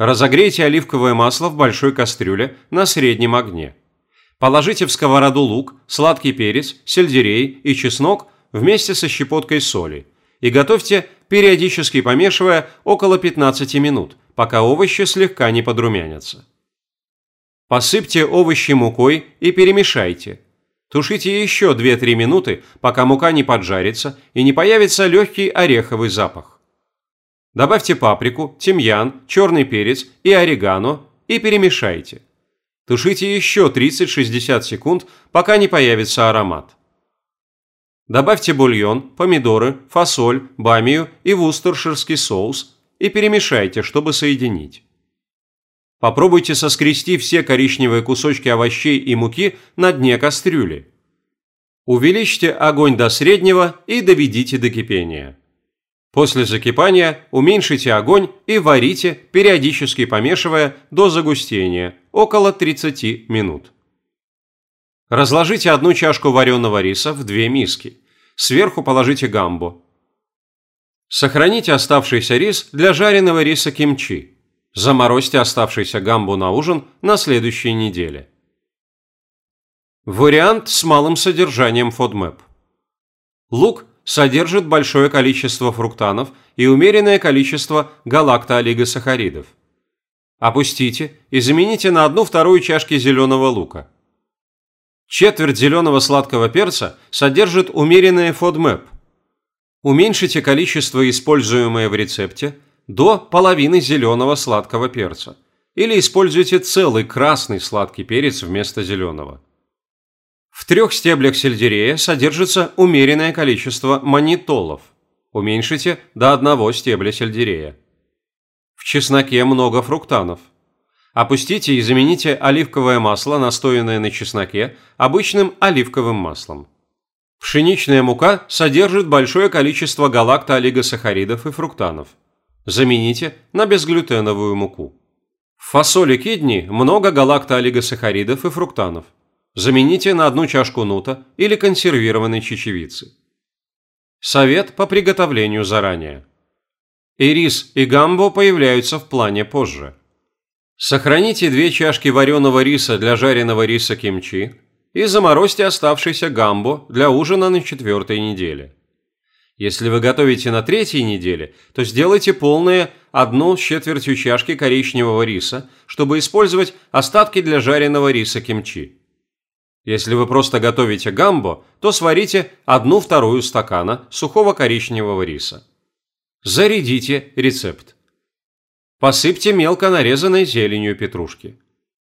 Разогрейте оливковое масло в большой кастрюле на среднем огне. Положите в сковороду лук, сладкий перец, сельдерей и чеснок вместе со щепоткой соли и готовьте, периодически помешивая, около 15 минут, пока овощи слегка не подрумянятся. Посыпьте овощи мукой и перемешайте – Тушите еще 2-3 минуты, пока мука не поджарится и не появится легкий ореховый запах. Добавьте паприку, тимьян, черный перец и орегано и перемешайте. Тушите еще 30-60 секунд, пока не появится аромат. Добавьте бульон, помидоры, фасоль, бамию и вустерширский соус и перемешайте, чтобы соединить. Попробуйте соскрести все коричневые кусочки овощей и муки на дне кастрюли. Увеличьте огонь до среднего и доведите до кипения. После закипания уменьшите огонь и варите, периодически помешивая до загустения, около 30 минут. Разложите одну чашку вареного риса в две миски. Сверху положите гамбу. Сохраните оставшийся рис для жареного риса кимчи. Заморозьте оставшийся гамбу на ужин на следующей неделе. Вариант с малым содержанием FODMAP. Лук содержит большое количество фруктанов и умеренное количество галактоолигосахаридов. Опустите и замените на одну вторую чашки зеленого лука. Четверть зеленого сладкого перца содержит умеренное FODMAP. Уменьшите количество, используемое в рецепте – до половины зеленого сладкого перца. Или используйте целый красный сладкий перец вместо зеленого. В трех стеблях сельдерея содержится умеренное количество манитолов. Уменьшите до одного стебля сельдерея. В чесноке много фруктанов. Опустите и замените оливковое масло, настоянное на чесноке, обычным оливковым маслом. Пшеничная мука содержит большое количество галактоолигосахаридов и фруктанов – Замените на безглютеновую муку. В фасоли кидни много галактоолигосахаридов и фруктанов. Замените на одну чашку нута или консервированной чечевицы. Совет по приготовлению заранее. И рис, и гамбо появляются в плане позже. Сохраните две чашки вареного риса для жареного риса кимчи и заморозьте оставшийся гамбо для ужина на четвертой неделе. Если вы готовите на третьей неделе, то сделайте полные одну с четвертью чашки коричневого риса, чтобы использовать остатки для жареного риса кимчи. Если вы просто готовите гамбо, то сварите одну-вторую стакана сухого коричневого риса. Зарядите рецепт. Посыпьте мелко нарезанной зеленью петрушки.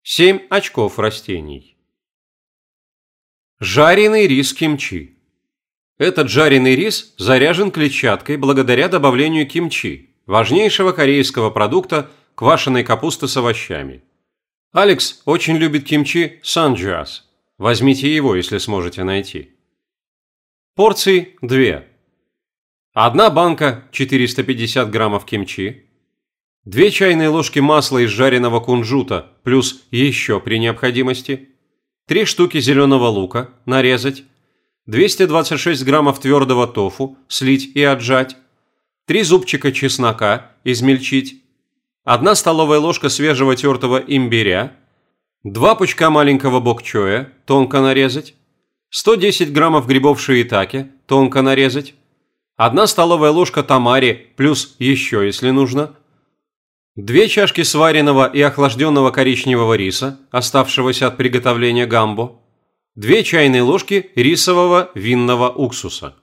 7 очков растений. Жареный рис кимчи. Этот жареный рис заряжен клетчаткой благодаря добавлению кимчи, важнейшего корейского продукта квашеной капусты с овощами. Алекс очень любит кимчи санджиас. Возьмите его, если сможете найти. Порций 2. Одна банка 450 граммов кимчи. Две чайные ложки масла из жареного кунжута, плюс еще при необходимости. Три штуки зеленого лука, нарезать. 226 граммов твердого тофу, слить и отжать. Три зубчика чеснока, измельчить. Одна столовая ложка свежего тертого имбиря. Два пучка маленького бокчоя, тонко нарезать. 110 граммов грибов шиитаке, тонко нарезать. Одна столовая ложка тамари, плюс еще, если нужно. Две чашки сваренного и охлажденного коричневого риса, оставшегося от приготовления гамбо. Две чайные ложки рисового винного уксуса.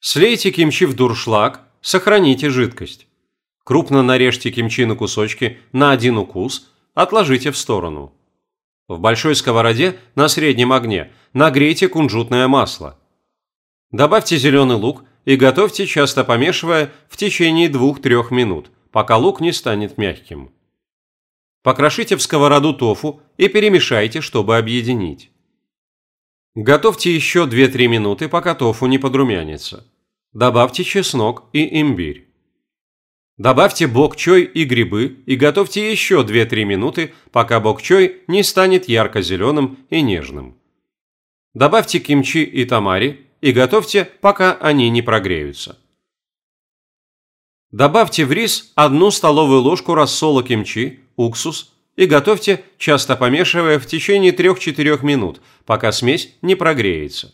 Слейте кимчи в дуршлаг, сохраните жидкость. Крупно нарежьте кимчи на кусочки на один укус, отложите в сторону. В большой сковороде на среднем огне нагрейте кунжутное масло. Добавьте зеленый лук и готовьте, часто помешивая, в течение 2-3 минут, пока лук не станет мягким. Покрошите в сковороду тофу и перемешайте, чтобы объединить. Готовьте еще 2-3 минуты, пока тофу не подрумянится. Добавьте чеснок и имбирь. Добавьте бок-чой и грибы и готовьте еще 2-3 минуты, пока бок-чой не станет ярко-зеленым и нежным. Добавьте кимчи и тамари и готовьте, пока они не прогреются. Добавьте в рис одну столовую ложку рассола кимчи, уксус и готовьте, часто помешивая в течение 3-4 минут, пока смесь не прогреется.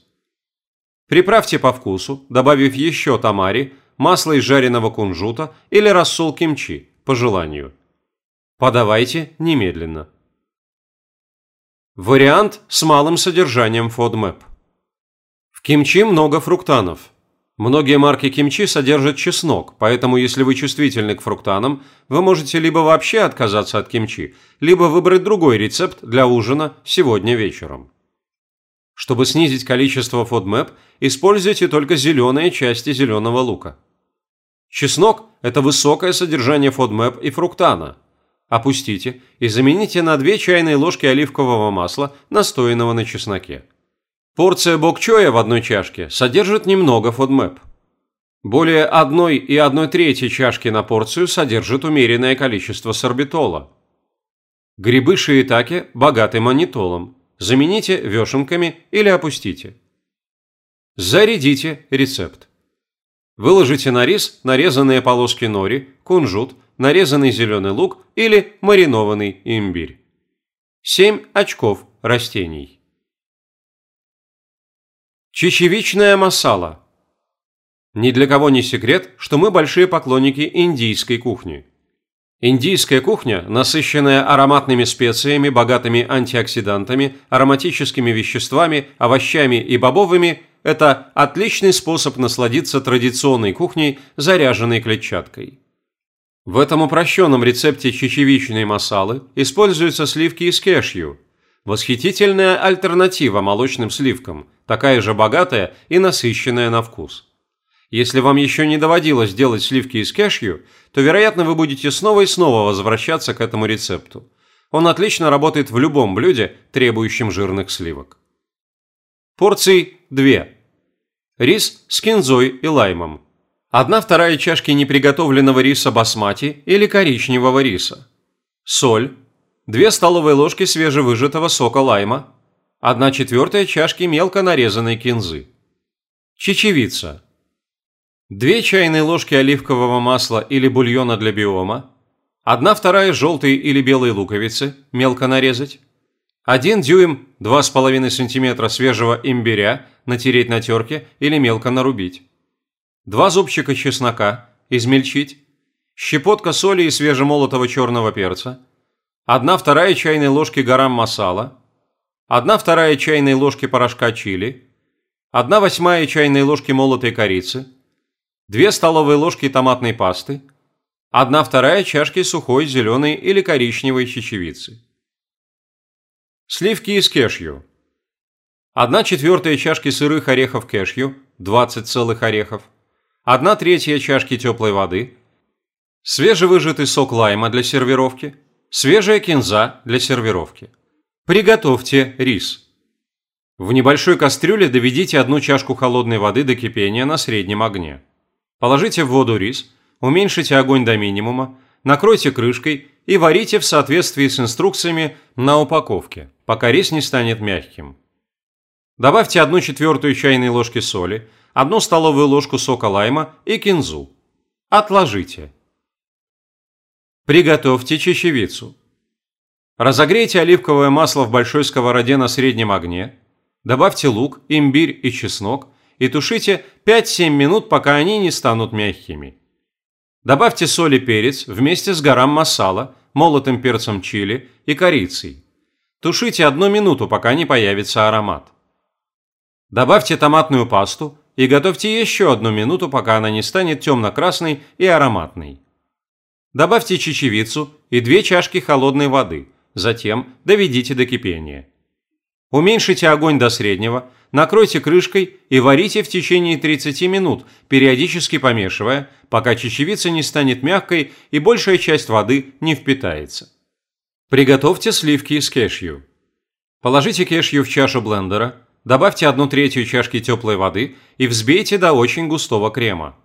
Приправьте по вкусу, добавив еще тамари, масло из жареного кунжута или рассол кимчи, по желанию. Подавайте немедленно. Вариант с малым содержанием FODMAP. В кимчи много фруктанов. Многие марки кимчи содержат чеснок, поэтому если вы чувствительны к фруктанам, вы можете либо вообще отказаться от кимчи, либо выбрать другой рецепт для ужина сегодня вечером. Чтобы снизить количество FODMAP, используйте только зеленые части зеленого лука. Чеснок – это высокое содержание FODMAP и фруктана. Опустите и замените на 2 чайные ложки оливкового масла, настоянного на чесноке. Порция бокчоя в одной чашке содержит немного FODMAP. Более одной и одной трети чашки на порцию содержит умеренное количество сорбитола. Грибы шиитаке богаты манитолом. Замените вешенками или опустите. Зарядите рецепт. Выложите на рис нарезанные полоски нори, кунжут, нарезанный зеленый лук или маринованный имбирь. 7 очков растений. Чечевичная масала. Ни для кого не секрет, что мы большие поклонники индийской кухни. Индийская кухня, насыщенная ароматными специями, богатыми антиоксидантами, ароматическими веществами, овощами и бобовыми – это отличный способ насладиться традиционной кухней, заряженной клетчаткой. В этом упрощенном рецепте чечевичной масалы используются сливки из кешью. Восхитительная альтернатива молочным сливкам, такая же богатая и насыщенная на вкус. Если вам еще не доводилось делать сливки из кешью, то, вероятно, вы будете снова и снова возвращаться к этому рецепту. Он отлично работает в любом блюде, требующем жирных сливок. Порций 2. Рис с кинзой и лаймом. Одна вторая чашки неприготовленного риса басмати или коричневого риса. Соль. 2 столовые ложки свежевыжатого сока лайма. 1 четвертая чашки мелко нарезанной кинзы. Чечевица. 2 чайные ложки оливкового масла или бульона для биома. 1 вторая желтой или белой луковицы, мелко нарезать. 1 дюйм 2,5 см свежего имбиря натереть на терке или мелко нарубить. 2 зубчика чеснока, измельчить. Щепотка соли и свежемолотого черного перца. 1 вторая чайной ложки гарам масала. 1 вторая чайной ложки порошка чили. 1 восьмая чайной ложки молотой корицы. 2 столовые ложки томатной пасты. 1 вторая чашки сухой зеленой или коричневой чечевицы. Сливки из кешью. 1 четвертая чашки сырых орехов кешью, 20 целых орехов. 1 третья чашки теплой воды. Свежевыжатый сок лайма для сервировки. Свежая кинза для сервировки. Приготовьте рис. В небольшой кастрюле доведите одну чашку холодной воды до кипения на среднем огне. Положите в воду рис, уменьшите огонь до минимума, накройте крышкой и варите в соответствии с инструкциями на упаковке, пока рис не станет мягким. Добавьте 1 четвертую чайной ложки соли, 1 столовую ложку сока лайма и кинзу. Отложите. Приготовьте чечевицу. Разогрейте оливковое масло в большой сковороде на среднем огне, добавьте лук, имбирь и чеснок и тушите 5-7 минут, пока они не станут мягкими. Добавьте соль и перец вместе с гарам масала, молотым перцем чили и корицей. Тушите одну минуту, пока не появится аромат. Добавьте томатную пасту и готовьте еще одну минуту, пока она не станет темно-красной и ароматной. Добавьте чечевицу и 2 чашки холодной воды, затем доведите до кипения. Уменьшите огонь до среднего, накройте крышкой и варите в течение 30 минут, периодически помешивая, пока чечевица не станет мягкой и большая часть воды не впитается. Приготовьте сливки из кешью. Положите кешью в чашу блендера, добавьте 1 третью чашки теплой воды и взбейте до очень густого крема.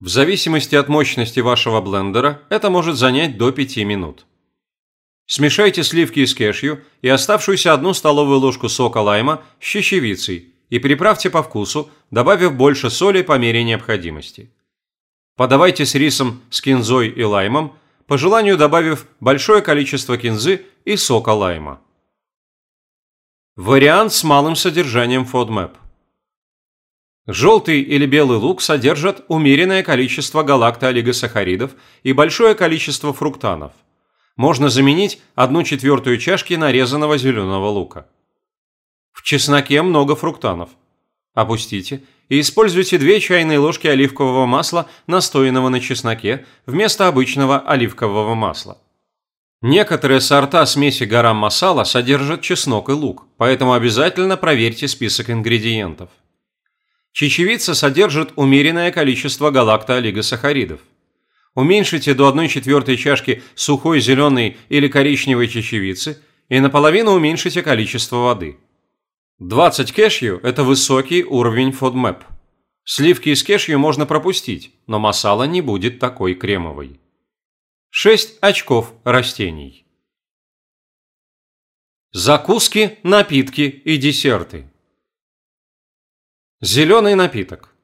В зависимости от мощности вашего блендера это может занять до 5 минут. Смешайте сливки из кешью и оставшуюся одну столовую ложку сока лайма с чечевицей и приправьте по вкусу, добавив больше соли по мере необходимости. Подавайте с рисом с кинзой и лаймом, по желанию добавив большое количество кинзы и сока лайма. Вариант с малым содержанием FODMAP. Желтый или белый лук содержат умеренное количество галактоолигосахаридов и большое количество фруктанов. Можно заменить 1 четвертую чашки нарезанного зеленого лука. В чесноке много фруктанов. Опустите и используйте 2 чайные ложки оливкового масла, настоянного на чесноке, вместо обычного оливкового масла. Некоторые сорта смеси гарам масала содержат чеснок и лук, поэтому обязательно проверьте список ингредиентов. Чечевица содержит умеренное количество галактоолигосахаридов. Уменьшите до 1 четвертой чашки сухой зеленой или коричневой чечевицы и наполовину уменьшите количество воды. 20 кешью – это высокий уровень FODMAP. Сливки из кешью можно пропустить, но масала не будет такой кремовой. 6 очков растений. Закуски, напитки и десерты. Зеленый напиток.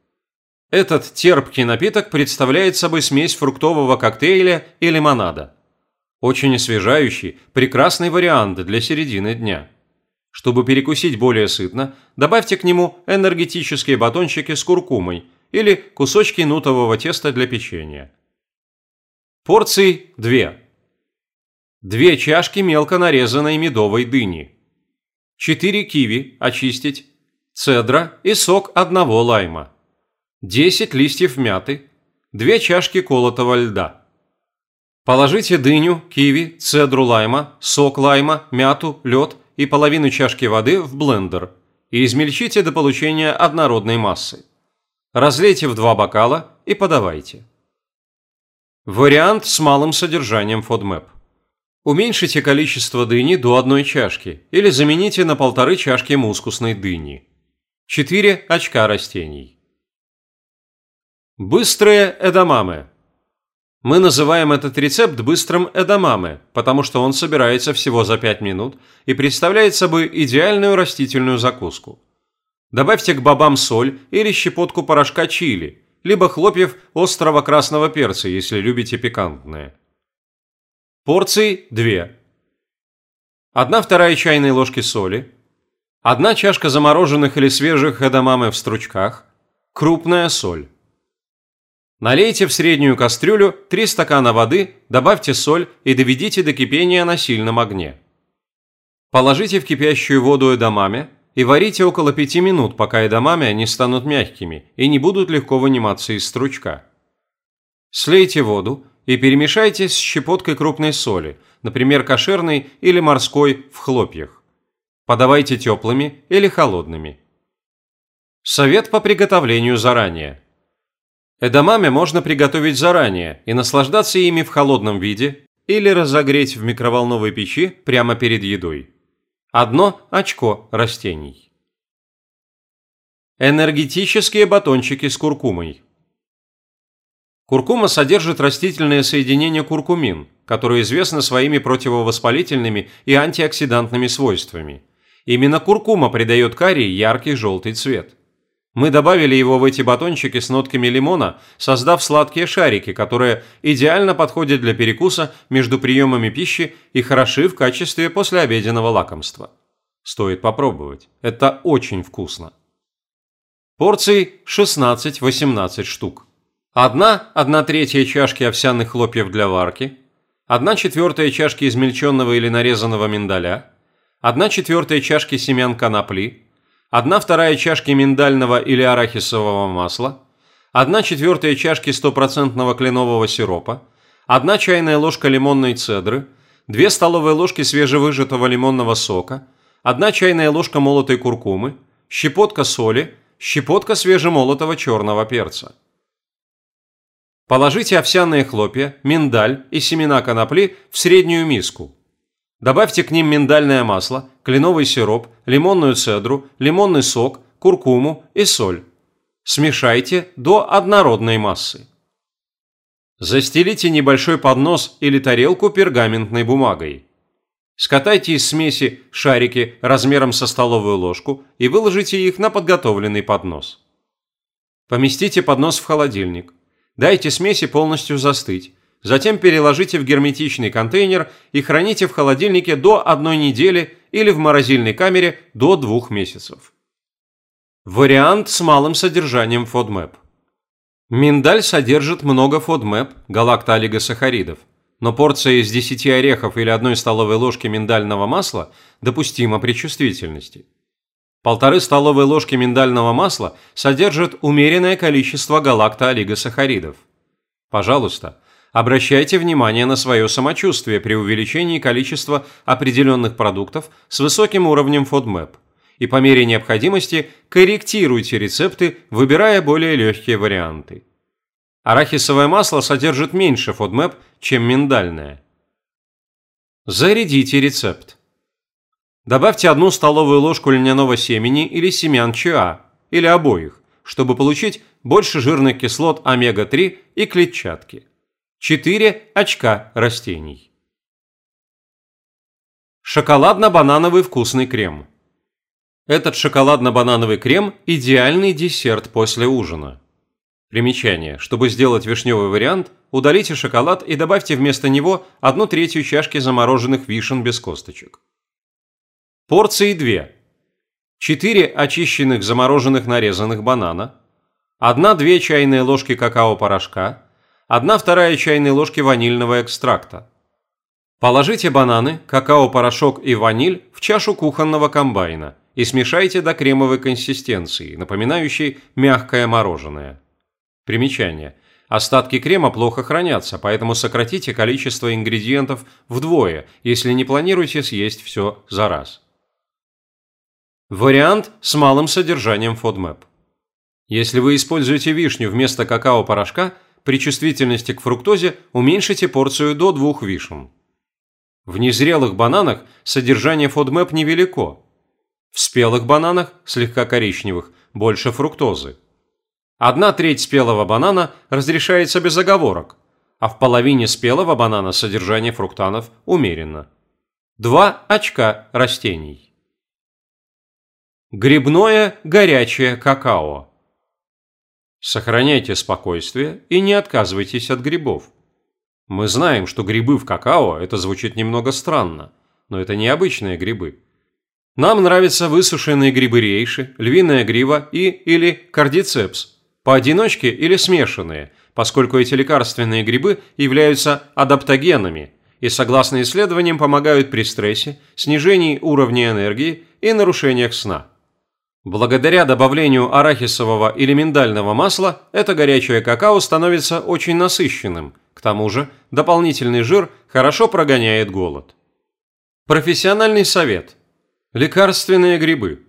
Этот терпкий напиток представляет собой смесь фруктового коктейля и лимонада. Очень освежающий, прекрасный вариант для середины дня. Чтобы перекусить более сытно, добавьте к нему энергетические батончики с куркумой или кусочки нутового теста для печенья. Порций 2. 2 чашки мелко нарезанной медовой дыни. 4 киви очистить. Цедра и сок одного лайма. 10 листьев мяты. 2 чашки колотого льда. Положите дыню, киви, цедру лайма, сок лайма, мяту, лед и половину чашки воды в блендер и измельчите до получения однородной массы. Разлейте в два бокала и подавайте. Вариант с малым содержанием FODMAP. Уменьшите количество дыни до одной чашки или замените на полторы чашки мускусной дыни. 4 очка растений. Быстрые эдамамы. Мы называем этот рецепт быстрым эдамаме, потому что он собирается всего за 5 минут и представляет собой идеальную растительную закуску. Добавьте к бобам соль или щепотку порошка чили – либо хлопьев острого красного перца, если любите пикантные. Порций 2. 1 вторая чайной ложки соли, 1 чашка замороженных или свежих эдамаме в стручках, крупная соль. Налейте в среднюю кастрюлю 3 стакана воды, добавьте соль и доведите до кипения на сильном огне. Положите в кипящую воду эдамаме, и варите около 5 минут, пока эдамами не станут мягкими и не будут легко выниматься из стручка. Слейте воду и перемешайте с щепоткой крупной соли, например, кошерной или морской в хлопьях. Подавайте теплыми или холодными. Совет по приготовлению заранее. Эдамаме можно приготовить заранее и наслаждаться ими в холодном виде или разогреть в микроволновой печи прямо перед едой. Одно очко растений. Энергетические батончики с куркумой. Куркума содержит растительное соединение куркумин, которое известно своими противовоспалительными и антиоксидантными свойствами. Именно куркума придает карри яркий желтый цвет. Мы добавили его в эти батончики с нотками лимона, создав сладкие шарики, которые идеально подходят для перекуса между приемами пищи и хороши в качестве послеобеденного лакомства. Стоит попробовать. Это очень вкусно. Порций 16-18 штук. Одна – одна третья чашки овсяных хлопьев для варки, одна четвертая чашки измельченного или нарезанного миндаля, одна четвертая чашки семян конопли, одна вторая чашки миндального или арахисового масла, одна четвертая чашки стопроцентного кленового сиропа, одна чайная ложка лимонной цедры, две столовые ложки свежевыжатого лимонного сока, одна чайная ложка молотой куркумы, щепотка соли, щепотка свежемолотого черного перца. Положите овсяные хлопья, миндаль и семена конопли в среднюю миску. Добавьте к ним миндальное масло, кленовый сироп, лимонную цедру, лимонный сок, куркуму и соль. Смешайте до однородной массы. Застелите небольшой поднос или тарелку пергаментной бумагой. Скатайте из смеси шарики размером со столовую ложку и выложите их на подготовленный поднос. Поместите поднос в холодильник. Дайте смеси полностью застыть. Затем переложите в герметичный контейнер и храните в холодильнике до одной недели или в морозильной камере до двух месяцев. Вариант с малым содержанием FODMAP. Миндаль содержит много FODMAP, галактоолигосахаридов, но порция из 10 орехов или одной столовой ложки миндального масла допустима при чувствительности. Полторы столовые ложки миндального масла содержат умеренное количество галактоолигосахаридов. Пожалуйста, обращайте внимание на свое самочувствие при увеличении количества определенных продуктов с высоким уровнем FODMAP и по мере необходимости корректируйте рецепты, выбирая более легкие варианты. Арахисовое масло содержит меньше FODMAP, чем миндальное. Зарядите рецепт. Добавьте одну столовую ложку льняного семени или семян чиа, или обоих, чтобы получить больше жирных кислот омега-3 и клетчатки. 4 очка растений. Шоколадно-банановый вкусный крем. Этот шоколадно-банановый крем – идеальный десерт после ужина. Примечание. Чтобы сделать вишневый вариант, удалите шоколад и добавьте вместо него одну третью чашки замороженных вишен без косточек. Порции 2. 4 очищенных замороженных нарезанных банана, 1-2 чайные ложки какао-порошка, 1 вторая чайной ложки ванильного экстракта. Положите бананы, какао-порошок и ваниль в чашу кухонного комбайна и смешайте до кремовой консистенции, напоминающей мягкое мороженое. Примечание. Остатки крема плохо хранятся, поэтому сократите количество ингредиентов вдвое, если не планируете съесть все за раз. Вариант с малым содержанием FODMAP. Если вы используете вишню вместо какао-порошка, при чувствительности к фруктозе уменьшите порцию до двух вишен. В незрелых бананах содержание FODMAP невелико. В спелых бананах, слегка коричневых, больше фруктозы. Одна треть спелого банана разрешается без оговорок, а в половине спелого банана содержание фруктанов умеренно. Два очка растений. Грибное горячее какао. Сохраняйте спокойствие и не отказывайтесь от грибов. Мы знаем, что грибы в какао – это звучит немного странно, но это необычные грибы. Нам нравятся высушенные грибы рейши, львиная грива и или кардицепс, поодиночке или смешанные, поскольку эти лекарственные грибы являются адаптогенами и, согласно исследованиям, помогают при стрессе, снижении уровня энергии и нарушениях сна. Благодаря добавлению арахисового или миндального масла это горячее какао становится очень насыщенным. К тому же дополнительный жир хорошо прогоняет голод. Профессиональный совет. Лекарственные грибы.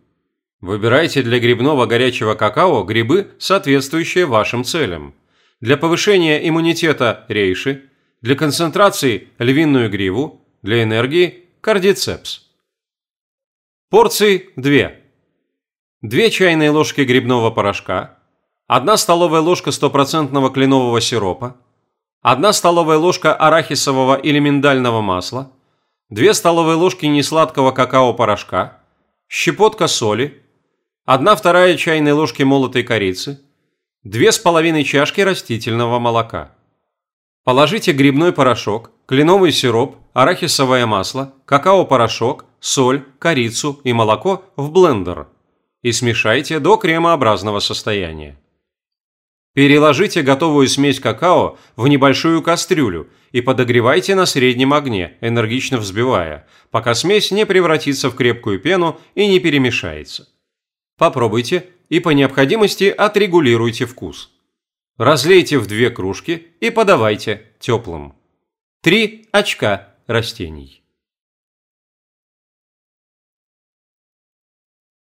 Выбирайте для грибного горячего какао грибы, соответствующие вашим целям. Для повышения иммунитета – рейши, Для концентрации – львиную гриву, для энергии – кардицепс. Порции – 2. 2 чайные ложки грибного порошка, 1 столовая ложка стопроцентного кленового сиропа, 1 столовая ложка арахисового или миндального масла, 2 столовые ложки несладкого какао-порошка, щепотка соли, 1 вторая чайной ложки молотой корицы, 2,5 чашки растительного молока. Положите грибной порошок, кленовый сироп, арахисовое масло, какао-порошок, соль, корицу и молоко в блендер и смешайте до кремообразного состояния. Переложите готовую смесь какао в небольшую кастрюлю и подогревайте на среднем огне, энергично взбивая, пока смесь не превратится в крепкую пену и не перемешается. Попробуйте и по необходимости отрегулируйте вкус. Разлейте в две кружки и подавайте теплым. Три очка растений.